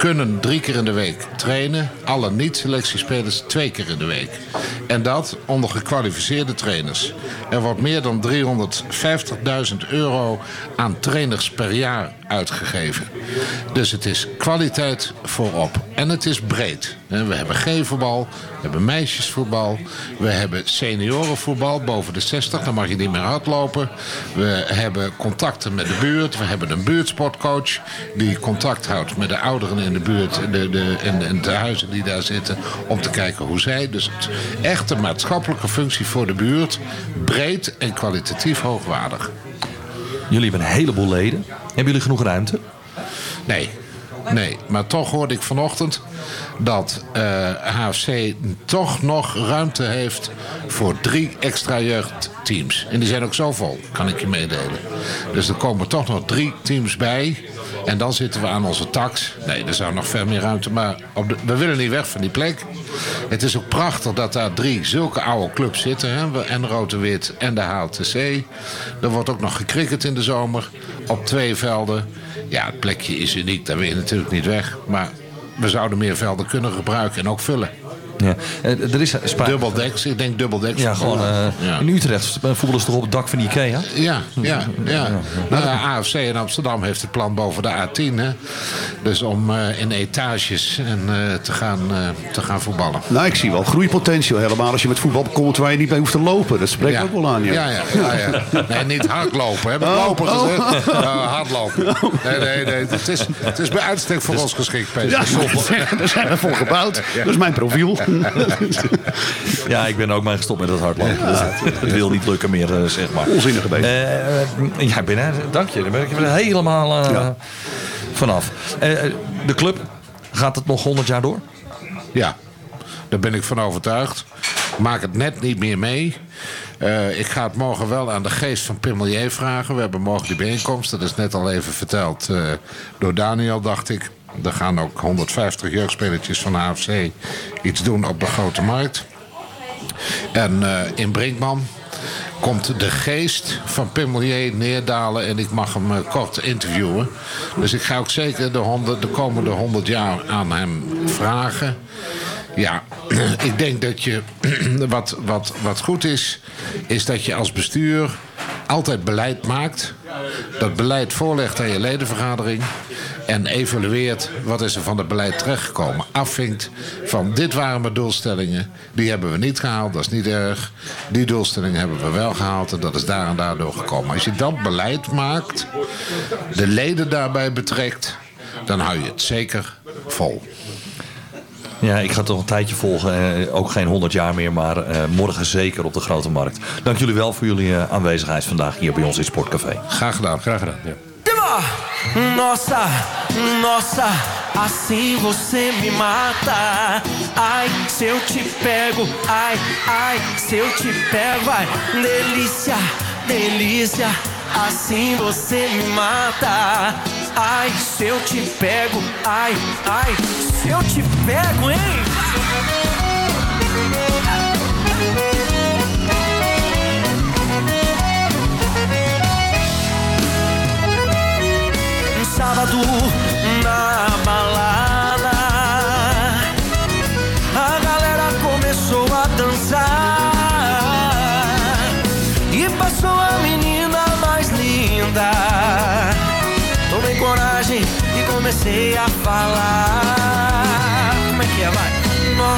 kunnen drie keer in de week trainen. Alle niet-selectiespelers twee keer in de week. En dat onder gekwalificeerde trainers. Er wordt meer dan 350.000 euro aan trainers per jaar uitgegeven. Dus het is kwaliteit voorop. En het is breed. We hebben G-voetbal, we hebben meisjesvoetbal, we hebben seniorenvoetbal boven de 60. Dan mag je niet meer hardlopen. We hebben contacten met de buurt. We hebben een buurtsportcoach die contact houdt met de ouderen in de buurt de, de, en, en de huizen die daar zitten. Om te kijken hoe zij. Dus het, echt een maatschappelijke functie voor de buurt. Breed en kwalitatief hoogwaardig. Jullie hebben een heleboel leden. Hebben jullie genoeg ruimte? Nee. Nee, maar toch hoorde ik vanochtend dat eh, HFC toch nog ruimte heeft voor drie extra jeugdteams. En die zijn ook zo vol, kan ik je meedelen. Dus er komen toch nog drie teams bij. En dan zitten we aan onze tax. Nee, er zou nog veel meer ruimte. Maar op de, we willen niet weg van die plek. Het is ook prachtig dat daar drie zulke oude clubs zitten. Hè? En Rote Wit en de HLTC. Er wordt ook nog gecricket in de zomer. Op twee velden. Ja, het plekje is uniek. Daar wil je natuurlijk niet weg. Maar we zouden meer velden kunnen gebruiken en ook vullen. Ja. Eh, er is sprake- Dubbeldeks, ik denk dubbeldeks. Ja, gewoon eh, Ja. in Utrecht voetballen ze toch op het dak van Ikea? Ja, ja, ja. Nou, de AFC in Amsterdam heeft het plan boven de A10. Hè? Dus om eh, in etages en, eh, te, gaan, eh, te gaan voetballen. Nou, ik zie wel groeipotentieel. Helemaal als je met voetbal komt waar je niet bij hoeft te lopen. Dat spreekt Ja. ook wel aan je. Ja, ja, ja, ja. Nee, niet hardlopen. Ik Oh, lopen oh. gezegd? Uh, hardlopen. Nee, nee, nee. Het is, het is bij uitstek voor ons geschikt, Peter. Ja, daar zijn we voor gebouwd. Dat is mijn profiel. Ja, ik ben ook maar gestopt met het hardlopen. Dus het, het wil niet lukken meer, eh, zeg maar. Onzinnige bezig. Eh, eh, ja, ben, er- dank je. Daar ben ik helemaal eh, Ja. vanaf. De club, gaat het nog 100 jaar door? Ja, daar ben ik van overtuigd. Maak het net niet meer mee. Ik ga het morgen wel aan de geest van Pimelier vragen. We hebben morgen die bijeenkomst. Dat is net al even verteld door Daniel, dacht ik. Er gaan ook 150 jeugdspelertjes van AFC iets doen op de Grote Markt. En eh, in Brinkman komt de geest van Pimelier neerdalen en ik mag hem eh, kort interviewen. Dus ik ga ook zeker de, honderd, de komende 100 jaar aan hem vragen. Ja, ik denk dat je wat, wat, wat goed is, is dat je als bestuur altijd beleid maakt. Dat beleid voorlegt aan je ledenvergadering. En evalueert wat is er van het beleid terechtgekomen. Afvinkt van dit waren mijn doelstellingen. Die hebben we niet gehaald, dat is niet erg. Die doelstellingen hebben we wel gehaald en dat is daar en daardoor gekomen. Als je dat beleid maakt, de leden daarbij betrekt, dan hou je het zeker vol. Ja, ik ga het nog een tijdje volgen. Eh, ook geen 100 jaar meer, maar eh, morgen zeker op de Grote Markt. Dank jullie wel voor jullie eh, aanwezigheid vandaag hier bij ons in Sportcafé. Graag gedaan. Graag gedaan, ja. Nossa, nossa, assim você me mata. Ai, se eu te pego, ai, ai, se eu te pego, ai, delícia, delícia, assim você me mata. Ai, se eu te pego, ai, ai, se eu te pego, hein? Um sábado na balada. A galera começou a dançar. E passou a menina mais linda. Tomei coragem e comecei a falar.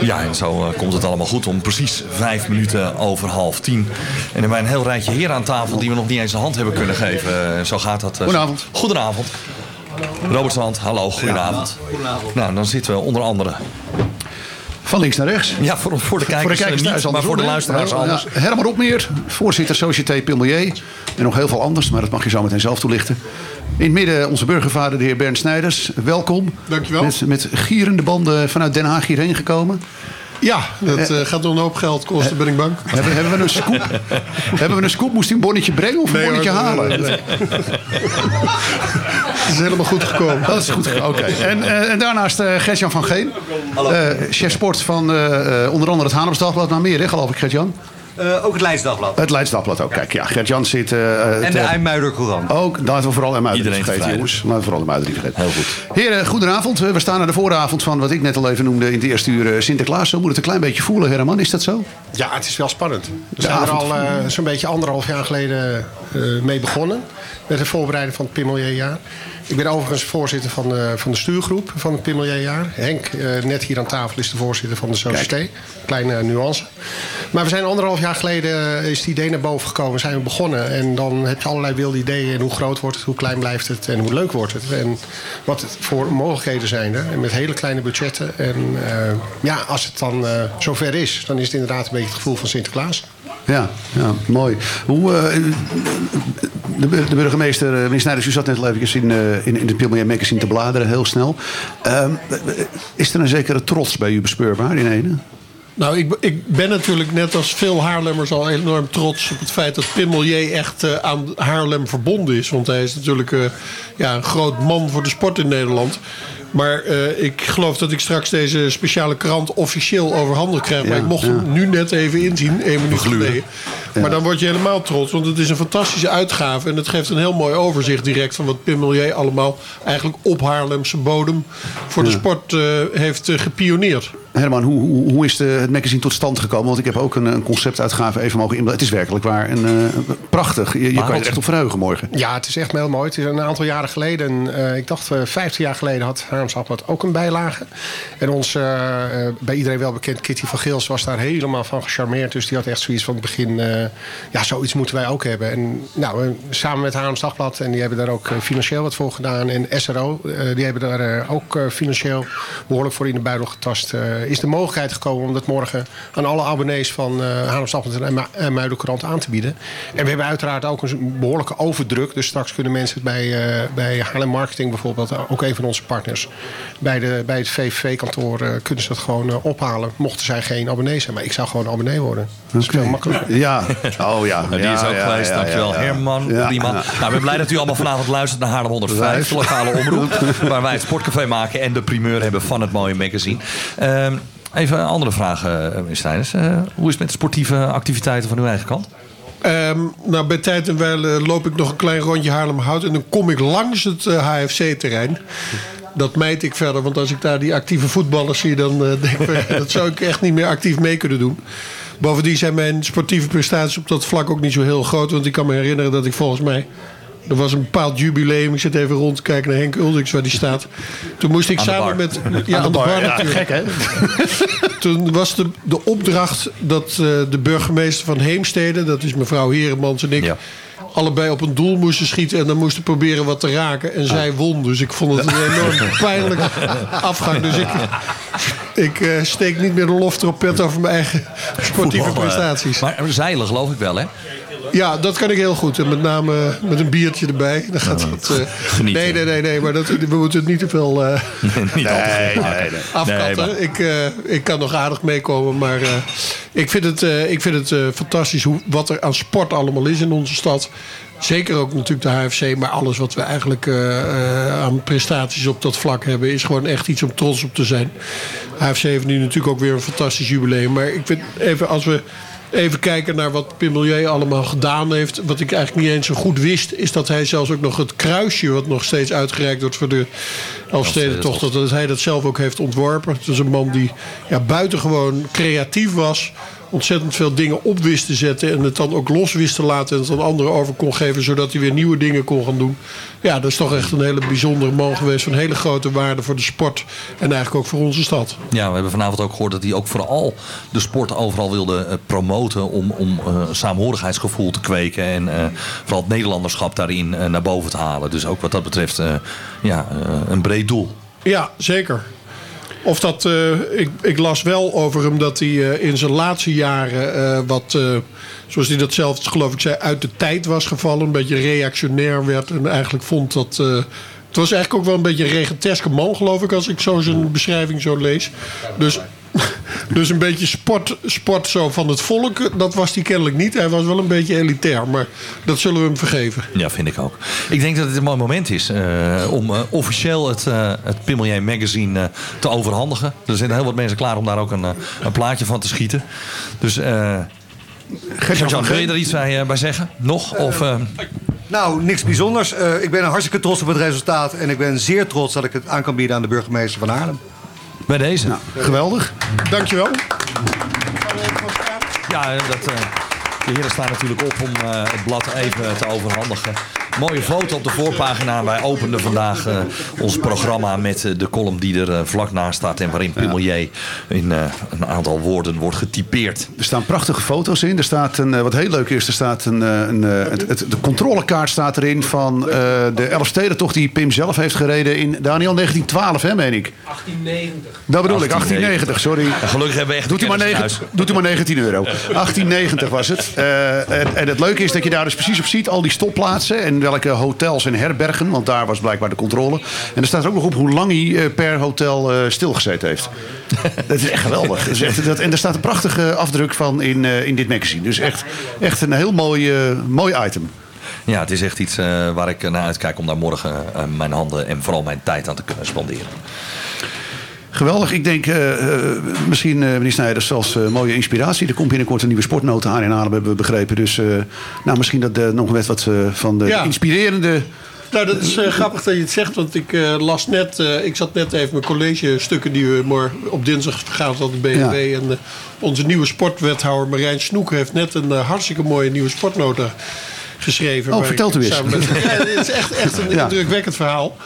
Ja, en zo eh, komt het allemaal goed om precies vijf minuten over half tien. En dan hebben wij een heel rijtje heren aan tafel die we nog niet eens een hand hebben kunnen geven. Eh, zo gaat dat. eh, Goedenavond. Goedenavond. Robert Zand, hallo, goedenavond. Goedenavond. Nou, dan zitten we onder andere... Van links naar rechts. Ja, voor, voor de kijkers, voor de kijkers thuis niet, maar voor de luisteraars anders. Ja, Herman Opmeer, voorzitter Société Pimelier. En nog heel veel anders, maar dat mag je zo meteen zelf toelichten. In het midden onze burgervader, de heer Bernd Snijders. Welkom. Dankjewel. Met, met gierende banden vanuit Den Haag hierheen gekomen. Ja, dat eh, gaat nog een hoop geld kosten, ben ik bang. Hebben, hebben, we een scoop? hebben we een scoop? Moest hij een bonnetje brengen of een Nee, bonnetje hoor, halen? nee, nee. Het is helemaal goed gekomen. Dat is goed. Oké. En, eh, en daarnaast eh Gert-Jan van Geen. Eh chef sport van eh, eh, onder andere het Haarlems Dagblad. Maar meer, hè, geloof ik, Gert-Jan? Eh, ook het Leidsdagblad. Het Leids Dagblad ook. Kijk, ja, Gert-Jan zit... eh, En te- de IJmuider Courant. Ook, laten we vooral Emuiden Iedereen niet vergeten, jongens. Laten we vooral Emuiden niet vergeten. Heel goed. Heren, goedenavond. We staan aan de vooravond van wat ik net al even noemde in het eerste uur eh, Sinterklaas. Zo moet het een klein beetje voelen, Herman. Is dat zo? Ja, het is wel spannend. We De zijn er al eh, zo'n beetje anderhalf jaar geleden eh, mee begonnen. Met het voorbereiden van het Pimmelierjaar. Ik ben overigens voorzitter van de, van de stuurgroep van het Pimmelierjaar. Henk, eh, net hier aan tafel, is de voorzitter van de Société. Kleine nuance. Maar we zijn anderhalf jaar geleden, eh, is het idee naar boven gekomen. Zijn we begonnen. En dan heb je allerlei wilde ideeën. En hoe groot wordt het, hoe klein blijft het en hoe leuk wordt het. En wat het voor mogelijkheden zijn er. En met hele kleine budgetten. En eh, ja, als het dan zover is, dan is het inderdaad een beetje het gevoel van Sinterklaas. Ja, ja mooi. Hoe, eh, de, bur- de burgemeester, eh, meneer u zat net al even in, eh, in, in de Pimelier Magazine te bladeren, heel snel. Ehm, is er een zekere trots bij u bespeurbaar in ene? Nou, ik, ik ben natuurlijk net als veel Haarlemmers al enorm trots op het feit dat Pimelier echt aan Haarlem verbonden is. Want hij is natuurlijk ja, een groot man voor de sport in Nederland. Maar eh, ik geloof dat ik straks deze speciale krant officieel overhandigd krijg. maar ik mocht ja. hem nu net even inzien, één minuut geleden. Maar dan word je helemaal trots, want het is een fantastische uitgave. En het geeft een heel mooi overzicht direct van wat Pimelier allemaal eigenlijk op Haarlemse bodem voor de sport eh, heeft eh, gepioneerd. Herman, hoe, hoe, hoe is de, het magazine tot stand gekomen? Want ik heb ook een, een conceptuitgave even mogen inbrengen. Het is werkelijk waar en, eh, prachtig. Je, je kan je er echt op verheugen morgen. Ja, het is echt heel mooi. Het is een aantal jaren geleden, eh, ik dacht uh, 15 jaar geleden, had Dagblad ook een bijlage. En ons, eh, eh, bij iedereen wel bekend, Kitty van Geels was daar helemaal van gecharmeerd. Dus die had echt zoiets van het begin, eh, ja, zoiets moeten wij ook hebben. En nou, eh, samen met Haarlems Dagblad, en die hebben daar ook eh, financieel wat voor gedaan. En SRO, eh, die hebben daar eh, ook eh, financieel behoorlijk voor in de buidel getast. Eh, is de mogelijkheid gekomen om dat morgen aan alle abonnees van eh Haarlems Dagblad en, Ma- en Muidenkrant aan te bieden. En we hebben uiteraard ook een behoorlijke overdruk. Dus straks kunnen mensen het bij, eh, bij Haarlem Marketing bijvoorbeeld, ook een van onze partners, bij, de, bij het VVV-kantoor kunnen ze dat gewoon ophalen. Mochten zij geen abonnee zijn. Maar ik zou gewoon abonnee worden. Dat is veel makkelijker. Ja, oh ja. Nou, die is ook ja, geweest. ja, Dankjewel, ja, ja. Herman. Ja, prima. ja. Nou, ik ben blij dat u allemaal vanavond luistert naar Haarlem 105, de lokale omroep. waar wij het sportcafé maken en de primeur hebben van het mooie magazine. Ehm, even een andere vraag, eh, meneer. Eh, hoe is het met de sportieve activiteiten van uw eigen kant? Ehm, nou, bij tijd en wijle loop ik nog een klein rondje Haarlemhout. En dan kom ik langs het eh, HFC-terrein. Dat mijt ik verder, want als ik daar die actieve voetballers zie... dan eh, denk ik, eh, dat zou ik echt niet meer actief mee kunnen doen. Bovendien zijn mijn sportieve prestaties op dat vlak ook niet zo heel groot. Want ik kan me herinneren dat ik volgens mij... Er was een bepaald jubileum. Ik zit even rond te kijken naar Henk Uldix waar die staat. Toen moest ik samen bar. met... Aan de bar, ja, natuurlijk. gek, hè? Toen was de, de opdracht dat eh, de burgemeester van Heemstede... dat is mevrouw Heremans en ik... allebei op een doel moesten schieten... en dan moesten proberen wat te raken. En zij won. Dus ik vond het een enorm pijnlijk afgang. Dus ik, ik eh, steek niet meer de loftrompet over mijn eigen sportieve eh, prestaties. Maar zeilen geloof ik wel, hè? Ja, dat kan ik heel goed. En met name met een biertje erbij. Dan gaat het, eh, Genieten. nee, nee, nee, nee. Maar dat, we moeten het niet te veel eh, Niet maken. afkatten. Nee, maar- ik, eh, ik kan nog aardig meekomen. Maar eh, ik vind het, eh, ik vind het eh, fantastisch hoe, wat er aan sport allemaal is in onze stad. Zeker ook natuurlijk de HFC, maar alles wat we eigenlijk eh, eh, aan prestaties op dat vlak hebben, is gewoon echt iets om trots op te zijn. HFC heeft nu natuurlijk ook weer een fantastisch jubileum. Maar ik vind even als we even kijken naar wat Pim allemaal gedaan heeft. Wat ik eigenlijk niet eens zo goed wist, is dat hij zelfs ook nog het kruisje, wat nog steeds uitgereikt wordt voor de Elfstedentocht, dat hij dat zelf ook heeft ontworpen. Het is een man die ja, buitengewoon creatief was ontzettend veel dingen op wist te zetten. En het dan ook los wist te laten. En het aan anderen over kon geven. Zodat hij weer nieuwe dingen kon gaan doen. Ja, dat is toch echt een hele bijzondere man geweest. Van hele grote waarde voor de sport. En eigenlijk ook voor onze stad. Ja, we hebben vanavond ook gehoord dat hij ook vooral de sport overal wilde eh, promoten. Om, om uh, saamhorigheidsgevoel te kweken. En uh, vooral het Nederlanderschap daarin naar boven te halen. Dus ook wat dat betreft ja, een breed doel. Ja, zeker. Of dat, uh, ik, ik, las wel over hem dat hij uh, in zijn laatste jaren uh, wat, zoals hij dat zelf geloof ik zei, uit de tijd was gevallen. Een beetje reactionair werd en eigenlijk vond dat... het was eigenlijk ook wel een beetje een regenteske man geloof ik als ik zo zijn beschrijving zo lees. Dus dus een beetje sport, sport zo van het volk, dat was hij kennelijk niet. Hij was wel een beetje elitair, maar dat zullen we hem vergeven. Ja, vind ik ook. Ik denk dat het een mooi moment is uh, om uh, officieel het, uh, het Pimmelier magazine te overhandigen. Er zijn heel wat mensen klaar om daar ook een, een plaatje van te schieten. Dus Gert-Jan, wil je er iets bij, bij zeggen? Nog? Of, nou, niks bijzonders. ik ben hartstikke trots op het resultaat. En ik ben zeer trots dat ik het aan kan bieden aan de burgemeester van Haarlem. Bij deze. Nou, geweldig. Dankjewel. Ja, dat, uh, de heren staan natuurlijk op om uh, het blad even te overhandigen. Mooie foto op de voorpagina. Wij openden vandaag uh, ons programma met uh, de column die er uh, vlak naast staat. En waarin Pimelier in een aantal woorden wordt getypeerd. Er staan prachtige foto's in. Er staat een, wat heel leuk is, er staat een, een het, het, de controlekaart staat erin van de Elfstedentocht die Pim zelf heeft gereden in Daniel 1912, hè, meen ik? 1890. Dat bedoel 1890. ik, 1890, sorry. En gelukkig hebben we echt doet u, maar 9, doet u maar 19 euro. 1890 was het. En, en, het leuke is dat je daar dus precies op ziet, al die stopplaatsen en welke hotels en herbergen. Want daar was blijkbaar de controle. En er staat ook nog op hoe lang hij eh, per hotel uh, stilgezeten heeft. dat is echt geweldig. Dat is echt, dat, en er staat een prachtige afdruk van in, uh, in dit magazine. Dus echt, echt een heel mooi, mooi item. Ja, het is echt iets uh, waar ik naar uitkijk om daar morgen uh, mijn handen en vooral mijn tijd aan te kunnen spanderen. Geweldig. Ik denk uh, misschien, uh, meneer Snijders, als mooie inspiratie. Er komt binnenkort een nieuwe sportnota aan in Adem, hebben we begrepen. Dus nou, misschien dat nog net wat van de ja. inspirerende... Nou, dat is grappig dat je het zegt. Want ik las net, ik zat net even mijn college stukken die we morgen op dinsdag vergaderd hadden bij BNW. Ja. En onze nieuwe sportwethouder Marijn Snoek heeft net een hartstikke mooie nieuwe sportnota geschreven. Oh, vertelt u eens. Met, ja, het is echt, echt een ja. indrukwekkend verhaal.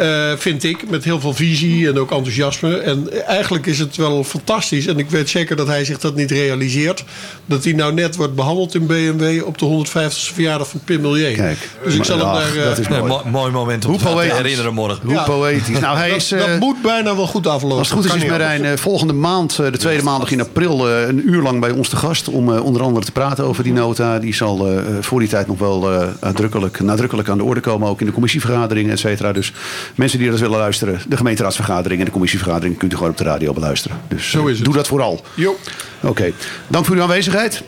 Uh, vind ik, met heel veel visie en ook enthousiasme. En eigenlijk is het wel fantastisch. En ik weet zeker dat hij zich dat niet realiseert. Dat hij nou net wordt behandeld in BMW op de 150ste verjaardag van Pim Milieu. Kijk, dus ik zal hem daar... Uh, dat is mooi. Nee, mooi moment om Hoe te herinneren morgen. Hoe ja. poëtisch. Nou, hij dat, is, uh, dat moet bijna wel goed aflopen. Als het goed is, is Marijn volgende maand, de tweede maandag in april, een uur lang bij ons te gast. Om onder andere te praten over die nota. Die zal voor die tijd nog wel nadrukkelijk, nadrukkelijk aan de orde komen. Ook in de commissievergaderingen, et cetera. Dus mensen die dat willen luisteren, de gemeenteraadsvergadering en de commissievergadering kunt u gewoon op de radio beluisteren. Dus Zo is het. doe dat vooral. Jo. Oké. Okay. Dank voor uw aanwezigheid.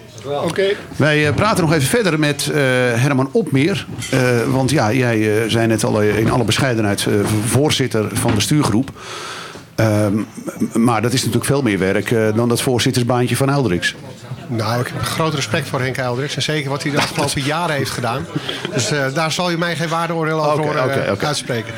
Okay. Wij uh, praten nog even verder met uh, Herman Opmeer. Uh, want ja, jij zei net al in alle bescheidenheid voorzitter van de stuurgroep. Um, maar dat is natuurlijk veel meer werk dan dat voorzittersbaantje van Eldrix. Nou, ik heb groot respect voor Henk Eldrix. En zeker wat hij de afgelopen jaren heeft gedaan. Dus uh, daar zal je mij geen waardeoordeel over okay, horen okay, okay. uitspreken.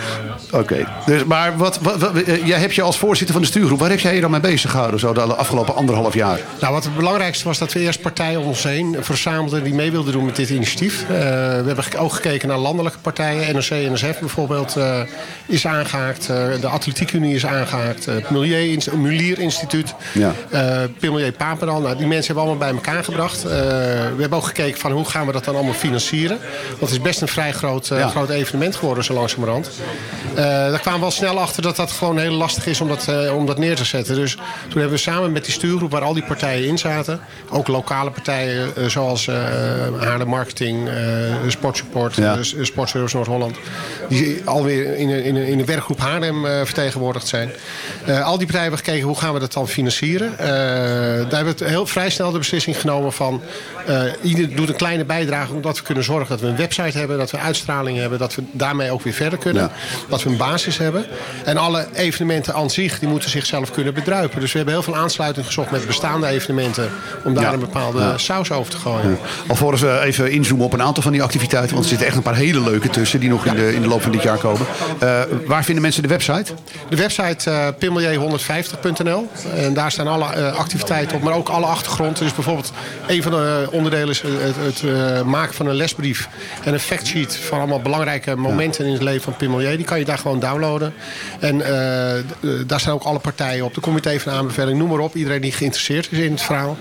Oké. Dus, maar wat, wat, wat, jij hebt je als voorzitter van de stuurgroep... waar heb jij je dan mee bezig gehouden zo de afgelopen anderhalf jaar? Nou, wat het belangrijkste was dat we eerst partijen om ons heen verzamelden... die mee wilden doen met dit initiatief. Uh, we hebben ook gekeken naar landelijke partijen. NRC en NSF bijvoorbeeld is aangehaakt. de Atletiekunie is aangehaakt. Het Milieu, Mulier Instituut. Ja. Pimelier Papendal. Nou, die mensen hebben allemaal bij elkaar gebracht. Uh, we hebben ook gekeken van hoe gaan we dat dan allemaal financieren. Want het is best een vrij groot, uh, ja. groot evenement geworden zo langzamerhand. Uh, daar kwamen we al snel achter dat dat gewoon heel lastig is om dat, om dat neer te zetten. Dus toen hebben we samen met die stuurgroep waar al die partijen in zaten. Ook lokale partijen zoals Haarlem Marketing, Sportsupport, ja. Sportservice Noord-Holland. Die alweer in, in, in de werkgroep Haarlem vertegenwoordigd zijn. Eh, al die partijen hebben gekeken hoe gaan we dat dan financieren. Eh, daar hebben we heel vrij snel de beslissing genomen van... eh, ieder doet een kleine bijdrage omdat we kunnen zorgen dat we een website hebben... dat we uitstraling hebben, dat we daarmee ook weer verder kunnen. Dat we een basis hebben. En alle evenementen aan zich die moeten zichzelf kunnen bedruipen. Dus we hebben heel veel aansluiting gezocht met bestaande evenementen... om daar Ja. een bepaalde Ja. saus over te gooien. Alvorens we even inzoomen op een aantal van die activiteiten. Want er zitten echt een paar hele leuke tussen die nog in, de, in de loop van dit jaar komen. Eh, waar vinden mensen de website? De website eh pimelier150.nl. En daar staan alle activiteiten op, maar ook alle Dus bijvoorbeeld een van de onderdelen is het, het eh, maken van een lesbrief. En een factsheet van allemaal belangrijke momenten in het leven van Pimelier. Die kan je daar gewoon downloaden. En eh, daar staan ook alle partijen op. De comité van aanbeveling, noem maar op. Iedereen die geïnteresseerd is in het verhaal.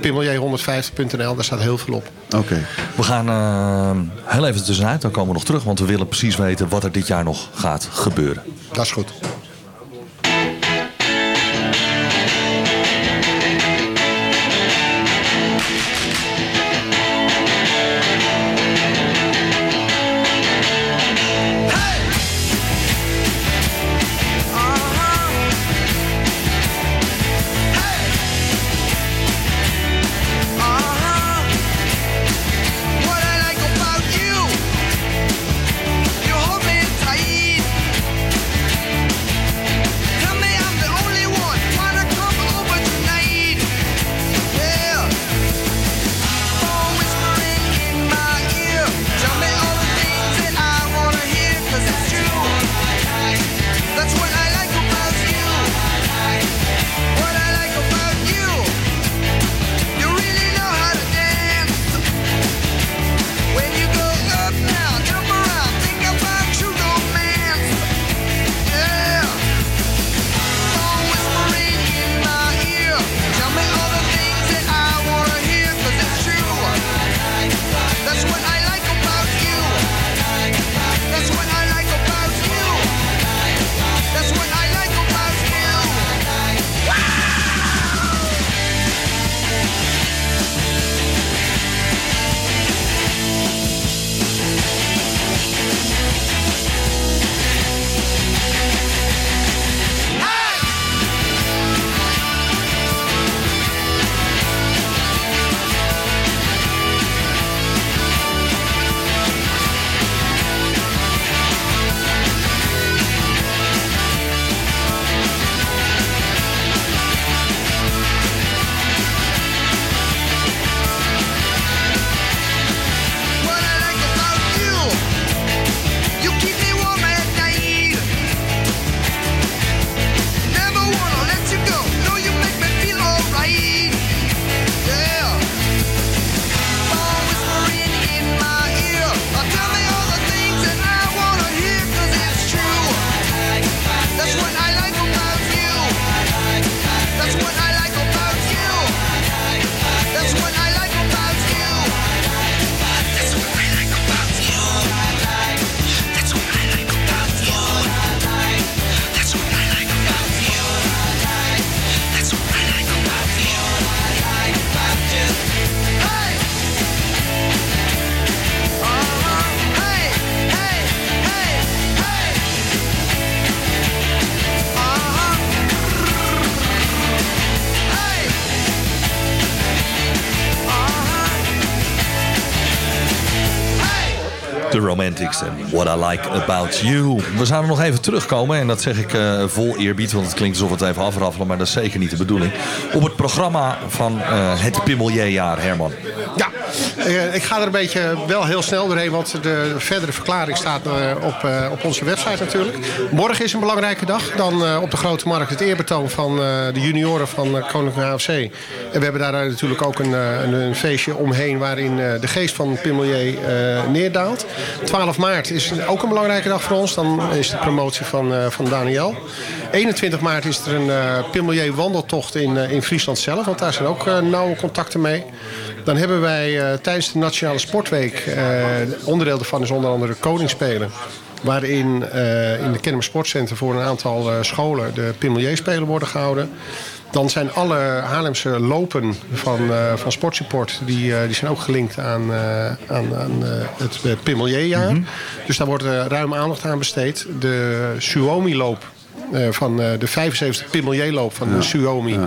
Pimelier150.nl, daar staat heel veel op. Oké. We gaan eh, heel even tussenuit, dan komen we nog terug. Want we willen precies weten wat er dit jaar nog gaat gebeuren. Dat is goed. What I Like About You. We zouden nog even terugkomen, en dat zeg ik eh, vol eerbied, want het klinkt alsof we het even afraffelen, maar dat is zeker niet de bedoeling. Op het programma van eh, het Pimmelierjaar, Herman. Ja, eh, ik ga er een beetje wel heel snel doorheen, want de verdere verklaring staat eh, op, eh, op onze website natuurlijk. Morgen is een belangrijke dag. Dan op de Grote Markt het eerbetoon van de junioren van Koninklijke HFC. En we hebben daar natuurlijk ook een, een, feestje omheen waarin de geest van Pimelier neerdaalt. 12 maart is ook een belangrijke dag voor ons. Dan is de promotie van, van Daniel. 21 maart is er een Pimelier wandeltocht in, in Friesland zelf, want daar zijn ook nauwe contacten mee. Dan hebben wij uh, tijdens de Nationale Sportweek, uh, onderdeel daarvan is onder andere Koningsspelen. Waarin uh, in de Kennemer Sportcenter voor een aantal uh, scholen de Pimelier-spelen worden gehouden. Dan zijn alle Haarlemse lopen van, uh, van Sportsupport... Die, die zijn ook gelinkt aan, aan, aan het Pimmelierjaar. Mm -hmm. Dus daar wordt ruim aandacht aan besteed. De Suomi-loop eh, van eh, de 75 Pimelier-loop van de Suomi.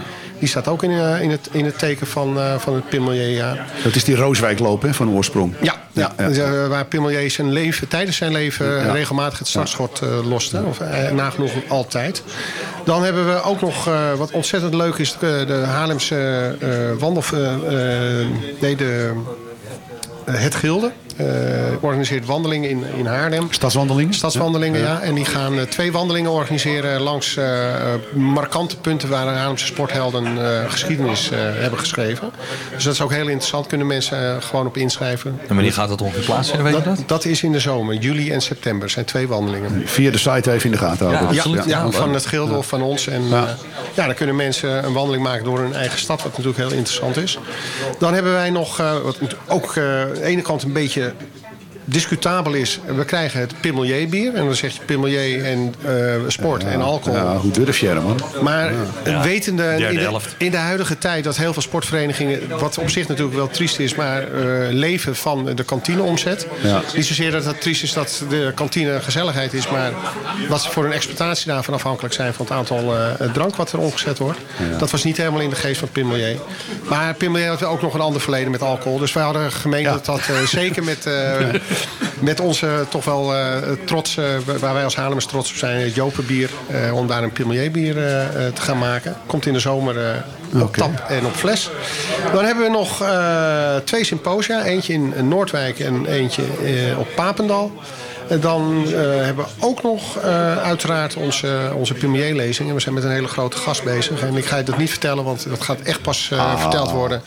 Die staat ook in, eh, in, het, in het teken van, eh, van het Pimelier-jaar. Dat is die Rooswijkloop hè, van oorsprong. Ja, ja, eh, waar Pimelier zijn leven, tijdens zijn leven regelmatig het startschot loste. Of nagenoeg altijd. Dan hebben we ook nog, wat ontzettend leuk is, de, Haarlemse wandel... nee, de, het Gilde. Eh, organiseert wandelingen in, in Haarlem. Stadswandelingen? Stadswandelingen, Ja. ja. En die gaan eh, twee wandelingen organiseren langs eh, markante punten waar de Haarlemse sporthelden eh, geschiedenis eh, hebben geschreven. Dus dat is ook heel interessant. Kunnen mensen gewoon op inschrijven. En wanneer gaat dat ongeveer plaatsvinden, weet je dat? Dat is in de zomer, juli en september. zijn twee wandelingen. Via de site even in de gaten houden. Ja, van het Gilde of van ons. En ja. ja, dan kunnen mensen een wandeling maken door hun eigen stad, wat natuurlijk heel interessant is. Dan hebben wij nog, eh, wat ook eh, aan de ene kant een beetje Gracias. Discutabel is. We krijgen het Pimelier bier. En dan zeg je Pimelier en eh, sport en alcohol. Ja, hoe durf je er, man? Maar Ja. wetende in de, in de huidige tijd dat heel veel sportverenigingen, wat op zich natuurlijk wel triest is, maar eh, leven van de kantineomzet. Ja. Niet zozeer dat het triest is dat de kantine gezelligheid is, maar dat ze voor hun exploitatie daarvan afhankelijk zijn van het aantal eh, drank wat er omgezet wordt. Ja. Dat was niet helemaal in de geest van Pimelier. Maar Pimelier had ook nog een ander verleden met alcohol. Dus wij hadden gemeend dat dat eh, zeker met, eh, met onze toch wel eh, trots, eh, waar wij als Haarlemmers trots op zijn, het Jopenbier, eh, om daar een Pimelier-bier eh, te gaan maken. Komt in de zomer op tap en op fles. Dan hebben we nog twee symposia. Eentje in Noordwijk en eentje op Papendal. En dan eh, hebben we ook nog eh, uiteraard onze, onze premierlezing. En we zijn met een hele grote gast bezig. En ik ga je dat niet vertellen, want dat gaat echt pas eh, verteld worden...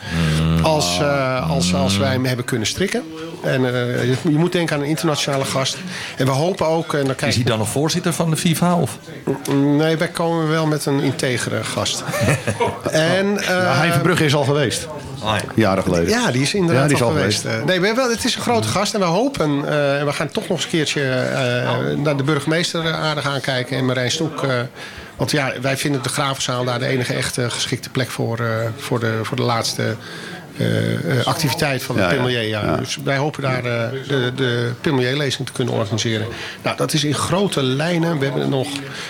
Als, eh, als, als wij hem hebben kunnen strikken. En eh, je, je moet denken aan een internationale gast. En we hopen ook... En dan Is hij dan nog voorzitter van de FIFA? Of? Nee, wij komen wel met een integere gast. en, eh, Ja, Hein Verbrugge is al geweest. Jaren geleden. ja, die is inderdaad Ja, die is al geweest. geweest. Eh, Nee, we hebben wel, het is een grote gast en we hopen... eh, en we gaan toch nog eens een keertje eh, naar de burgemeester aardig aankijken... en Marijn Stoek... eh, want ja, wij vinden de Gravenzaal daar de enige echte geschikte plek voor... eh, voor, de, voor de laatste activiteit van het Ja. Dus wij hopen daar eh, de, de Pimelier-lezing te kunnen organiseren. Nou, dat is in grote lijnen. We hebben nog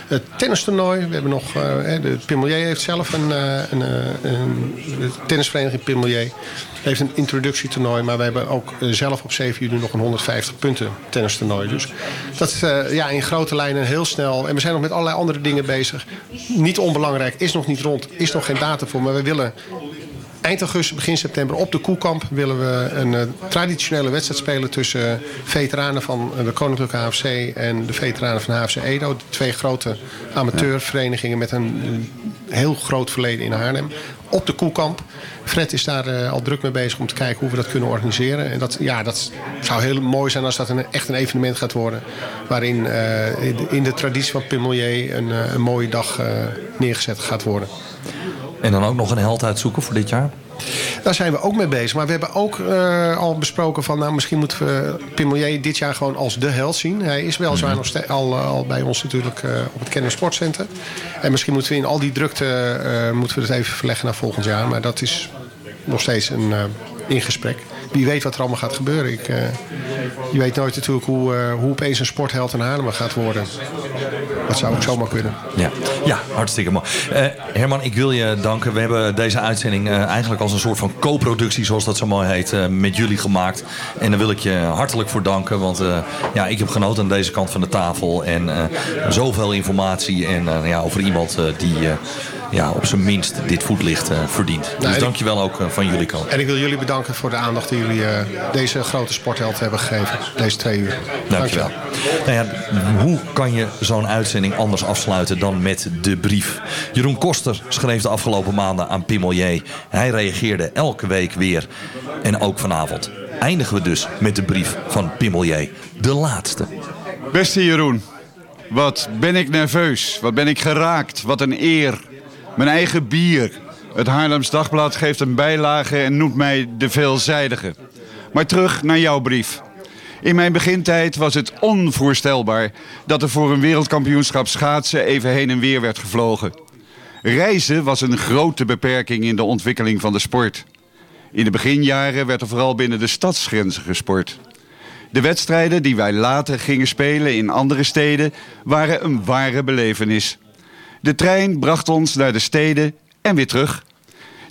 het tennistoernooi. We hebben nog... eh, de Pimelier heeft zelf een... eh, een, eh, een tennisvereniging Pimelier heeft een introductietoernooi. Maar we hebben ook eh, zelf op 7 juli nog een 150 punten tennistoernooi. Dus dat is eh, ja, in grote lijnen heel snel. En we zijn nog met allerlei andere dingen bezig. Niet onbelangrijk, is nog niet rond, is nog geen datum voor. Maar we willen eind augustus, begin september op de Koekamp willen we een eh, traditionele wedstrijd spelen tussen eh, veteranen van eh, de Koninklijke HFC en de veteranen van HFC Edo. De twee grote amateurverenigingen met een heel groot verleden in Haarlem. Op de Koekamp. Fred is daar al druk mee bezig om te kijken hoe we dat kunnen organiseren. En dat, ja, dat zou heel mooi zijn als dat een, echt een evenement gaat worden. Waarin in de- traditie van Pimelier een, een mooie dag neergezet gaat worden. En dan ook nog een held uitzoeken voor dit jaar? Daar zijn we ook mee bezig. Maar we hebben ook eh, al besproken van... nou, misschien moeten we Pimelier dit jaar gewoon als de held zien. Hij is weliswaar Mhm. nog al, eh, al bij ons natuurlijk eh, op het Kennis Sportcenter. En misschien moeten we in al die drukte... moeten we het even verleggen naar volgend jaar. Maar dat is nog steeds een, in gesprek. Wie weet wat er allemaal gaat gebeuren. Ik, je weet nooit natuurlijk hoe, hoe opeens een sportheld in Haarlem gaat worden. Dat zou ook zomaar kunnen. Ja, ja hartstikke mooi. Eh, Herman, ik wil je danken. We hebben deze uitzending eh, eigenlijk als een soort van co-productie, zoals dat zo mooi heet, eh, met jullie gemaakt. En daar wil ik je hartelijk voor danken. Want ja, ik heb genoten aan deze kant van de tafel. En zoveel informatie en, ja, over iemand die ja, op zijn minst dit voetlicht eh, verdient. Dus en ik- dankjewel ook eh, van jullie kant. En ik wil jullie bedanken voor de aandacht die jullie eh, deze grote sportheld hebben gegeven. Deze twee uur. Dankjewel. Nou ja, hoe kan je zo'n uitzending anders afsluiten dan met de brief? Jeroen Koster schreef de afgelopen maanden aan Pimelier. Hij reageerde elke week weer. En ook vanavond eindigen we dus met de brief van Pimelier. De laatste. Beste Jeroen, wat ben ik nerveus. Wat ben ik geraakt. Wat een eer. Mijn eigen bier. Het Haarlems Dagblad geeft een bijlage en noemt mij de veelzijdige. Maar terug naar jouw brief. In mijn begintijd was het onvoorstelbaar dat er voor een wereldkampioenschap schaatsen even heen en weer werd gevlogen. Reizen was een grote beperking in de ontwikkeling van de sport. In de beginjaren werd er vooral binnen de stadsgrenzen gesport. De wedstrijden die wij later gingen spelen in andere steden waren een ware belevenis. De trein bracht ons naar de steden en weer terug.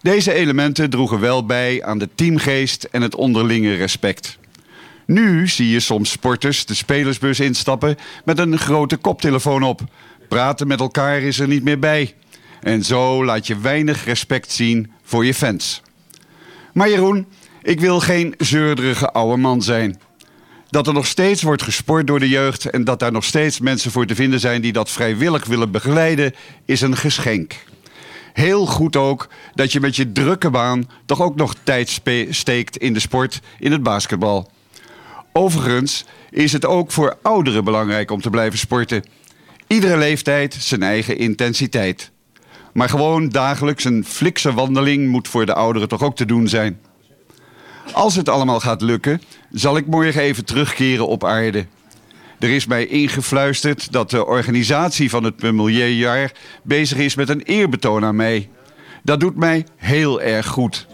Deze elementen droegen wel bij aan de teamgeest en het onderlinge respect. Nu zie je soms sporters de spelersbus instappen met een grote koptelefoon op. Praten met elkaar is er niet meer bij. En zo laat je weinig respect zien voor je fans. Maar Jeroen, ik wil geen zeurderige oude man zijn. Dat er nog steeds wordt gesport door de jeugd en dat daar nog steeds mensen voor te vinden zijn die dat vrijwillig willen begeleiden, is een geschenk. Heel goed ook dat je met je drukke baan toch ook nog tijd steekt in de sport, in het basketbal. Overigens is het ook voor ouderen belangrijk om te blijven sporten. Iedere leeftijd zijn eigen intensiteit. Maar gewoon dagelijks een flikse wandeling moet voor de ouderen toch ook te doen zijn. Als het allemaal gaat lukken, zal ik morgen even terugkeren op aarde. Er is mij ingefluisterd dat de organisatie van het Milieujaar bezig is met een eerbetoon aan mij. Dat doet mij heel erg goed.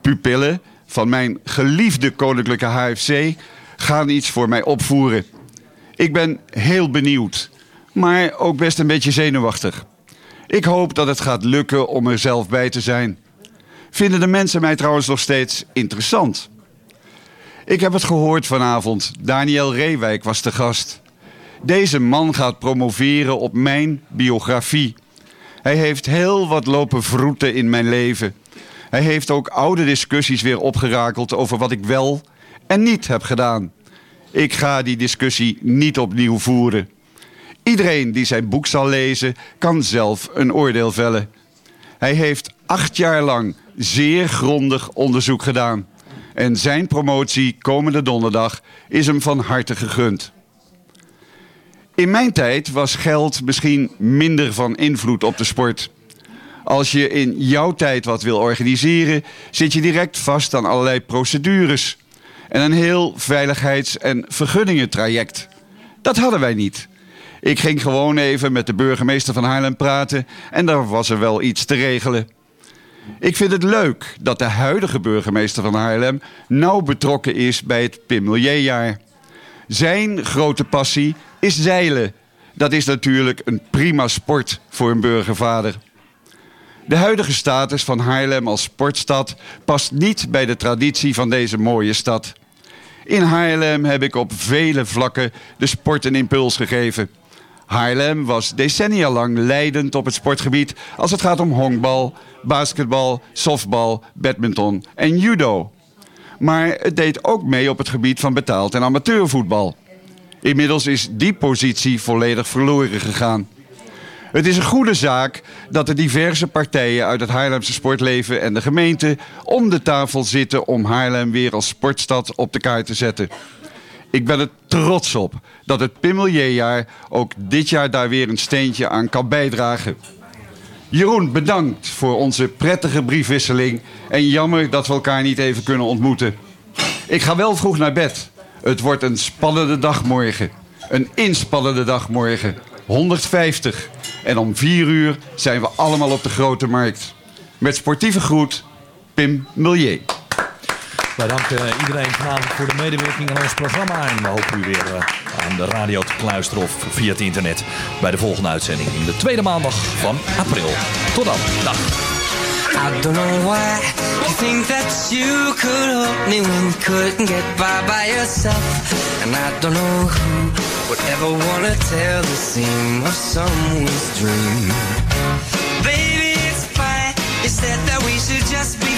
Pupillen van mijn geliefde koninklijke HFC gaan iets voor mij opvoeren. Ik ben heel benieuwd, maar ook best een beetje zenuwachtig. Ik hoop dat het gaat lukken om er zelf bij te zijn. Vinden de mensen mij trouwens nog steeds interessant? Ik heb het gehoord vanavond. Daniel Reewijk was de gast. Deze man gaat promoveren op mijn biografie. Hij heeft heel wat lopen vroeten in mijn leven. Hij heeft ook oude discussies weer opgerakeld over wat ik wel en niet heb gedaan. Ik ga die discussie niet opnieuw voeren. Iedereen die zijn boek zal lezen, kan zelf een oordeel vellen. Hij heeft acht jaar lang zeer grondig onderzoek gedaan. En zijn promotie komende donderdag is hem van harte gegund. In mijn tijd was geld misschien minder van invloed op de sport. Als je in jouw tijd wat wil organiseren, zit je direct vast aan allerlei procedures. En een heel veiligheids- en vergunningentraject. Dat hadden wij niet. Ik ging gewoon even met de burgemeester van Haarlem praten en daar was er wel iets te regelen. Ik vind het leuk dat de huidige burgemeester van Haarlem nauw betrokken is bij het Pim Milieujaar. Zijn grote passie is zeilen. Dat is natuurlijk een prima sport voor een burgervader. De huidige status van Haarlem als sportstad past niet bij de traditie van deze mooie stad. In Haarlem heb ik op vele vlakken de sport een impuls gegeven. Haarlem was decennia lang leidend op het sportgebied als het gaat om honkbal, basketbal, softbal, badminton en judo. Maar het deed ook mee op het gebied van betaald en amateurvoetbal. Inmiddels is die positie volledig verloren gegaan. Het is een goede zaak dat de diverse partijen uit het Haarlemse sportleven en de gemeente om de tafel zitten om Haarlem weer als sportstad op de kaart te zetten. Ik ben er trots op dat het Pimmelierjaar ook dit jaar daar weer een steentje aan kan bijdragen. Jeroen, bedankt voor onze prettige briefwisseling en jammer dat we elkaar niet even kunnen ontmoeten. Ik ga wel vroeg naar bed. Het wordt een spannende dag morgen. Een inspannende dag morgen. 150. En om 4 uur zijn we allemaal op de grote markt. Met sportieve groet, Pim Milieu. Wij danken iedereen vanavond voor de medewerking aan ons programma. En we hopen u weer eh, aan de radio te luisteren of via het internet bij de volgende uitzending in de tweede maandag van april. Tot dan. Dag. I don't know why you think that you could help me when you couldn't get by by yourself. And I don't know who would ever wanna tell the seam of someone's dream. Baby, it's fine. You said that we should just be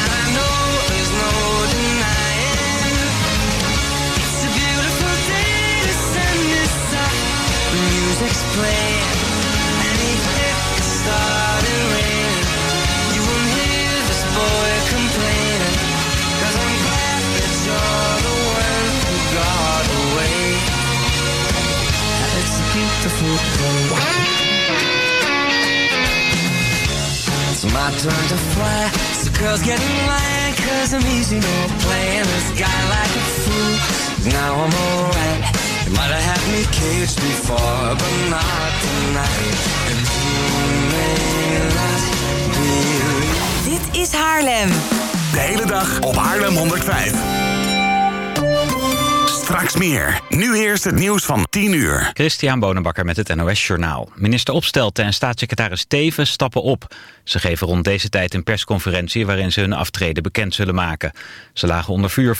and I know there's no denying it's a beautiful day to send this. The music's playing, and you won't hear this boy I'm glad that you're the one who got away. Fly. So girls get in line, cause I'm easy, no playing this guy like a fool. Now I'm alright. You might have had me caged before, but not tonight. And you may not believe. Dit is Haarlem. De hele dag op Haarlem 105. Straks meer. Nu eerst het nieuws van 10 uur. Christian Bonenbakker met het NOS Journaal. Minister Opstelten en staatssecretaris Teven stappen op. Ze geven rond deze tijd een persconferentie waarin ze hun aftreden bekend zullen maken. Ze lagen onder vuur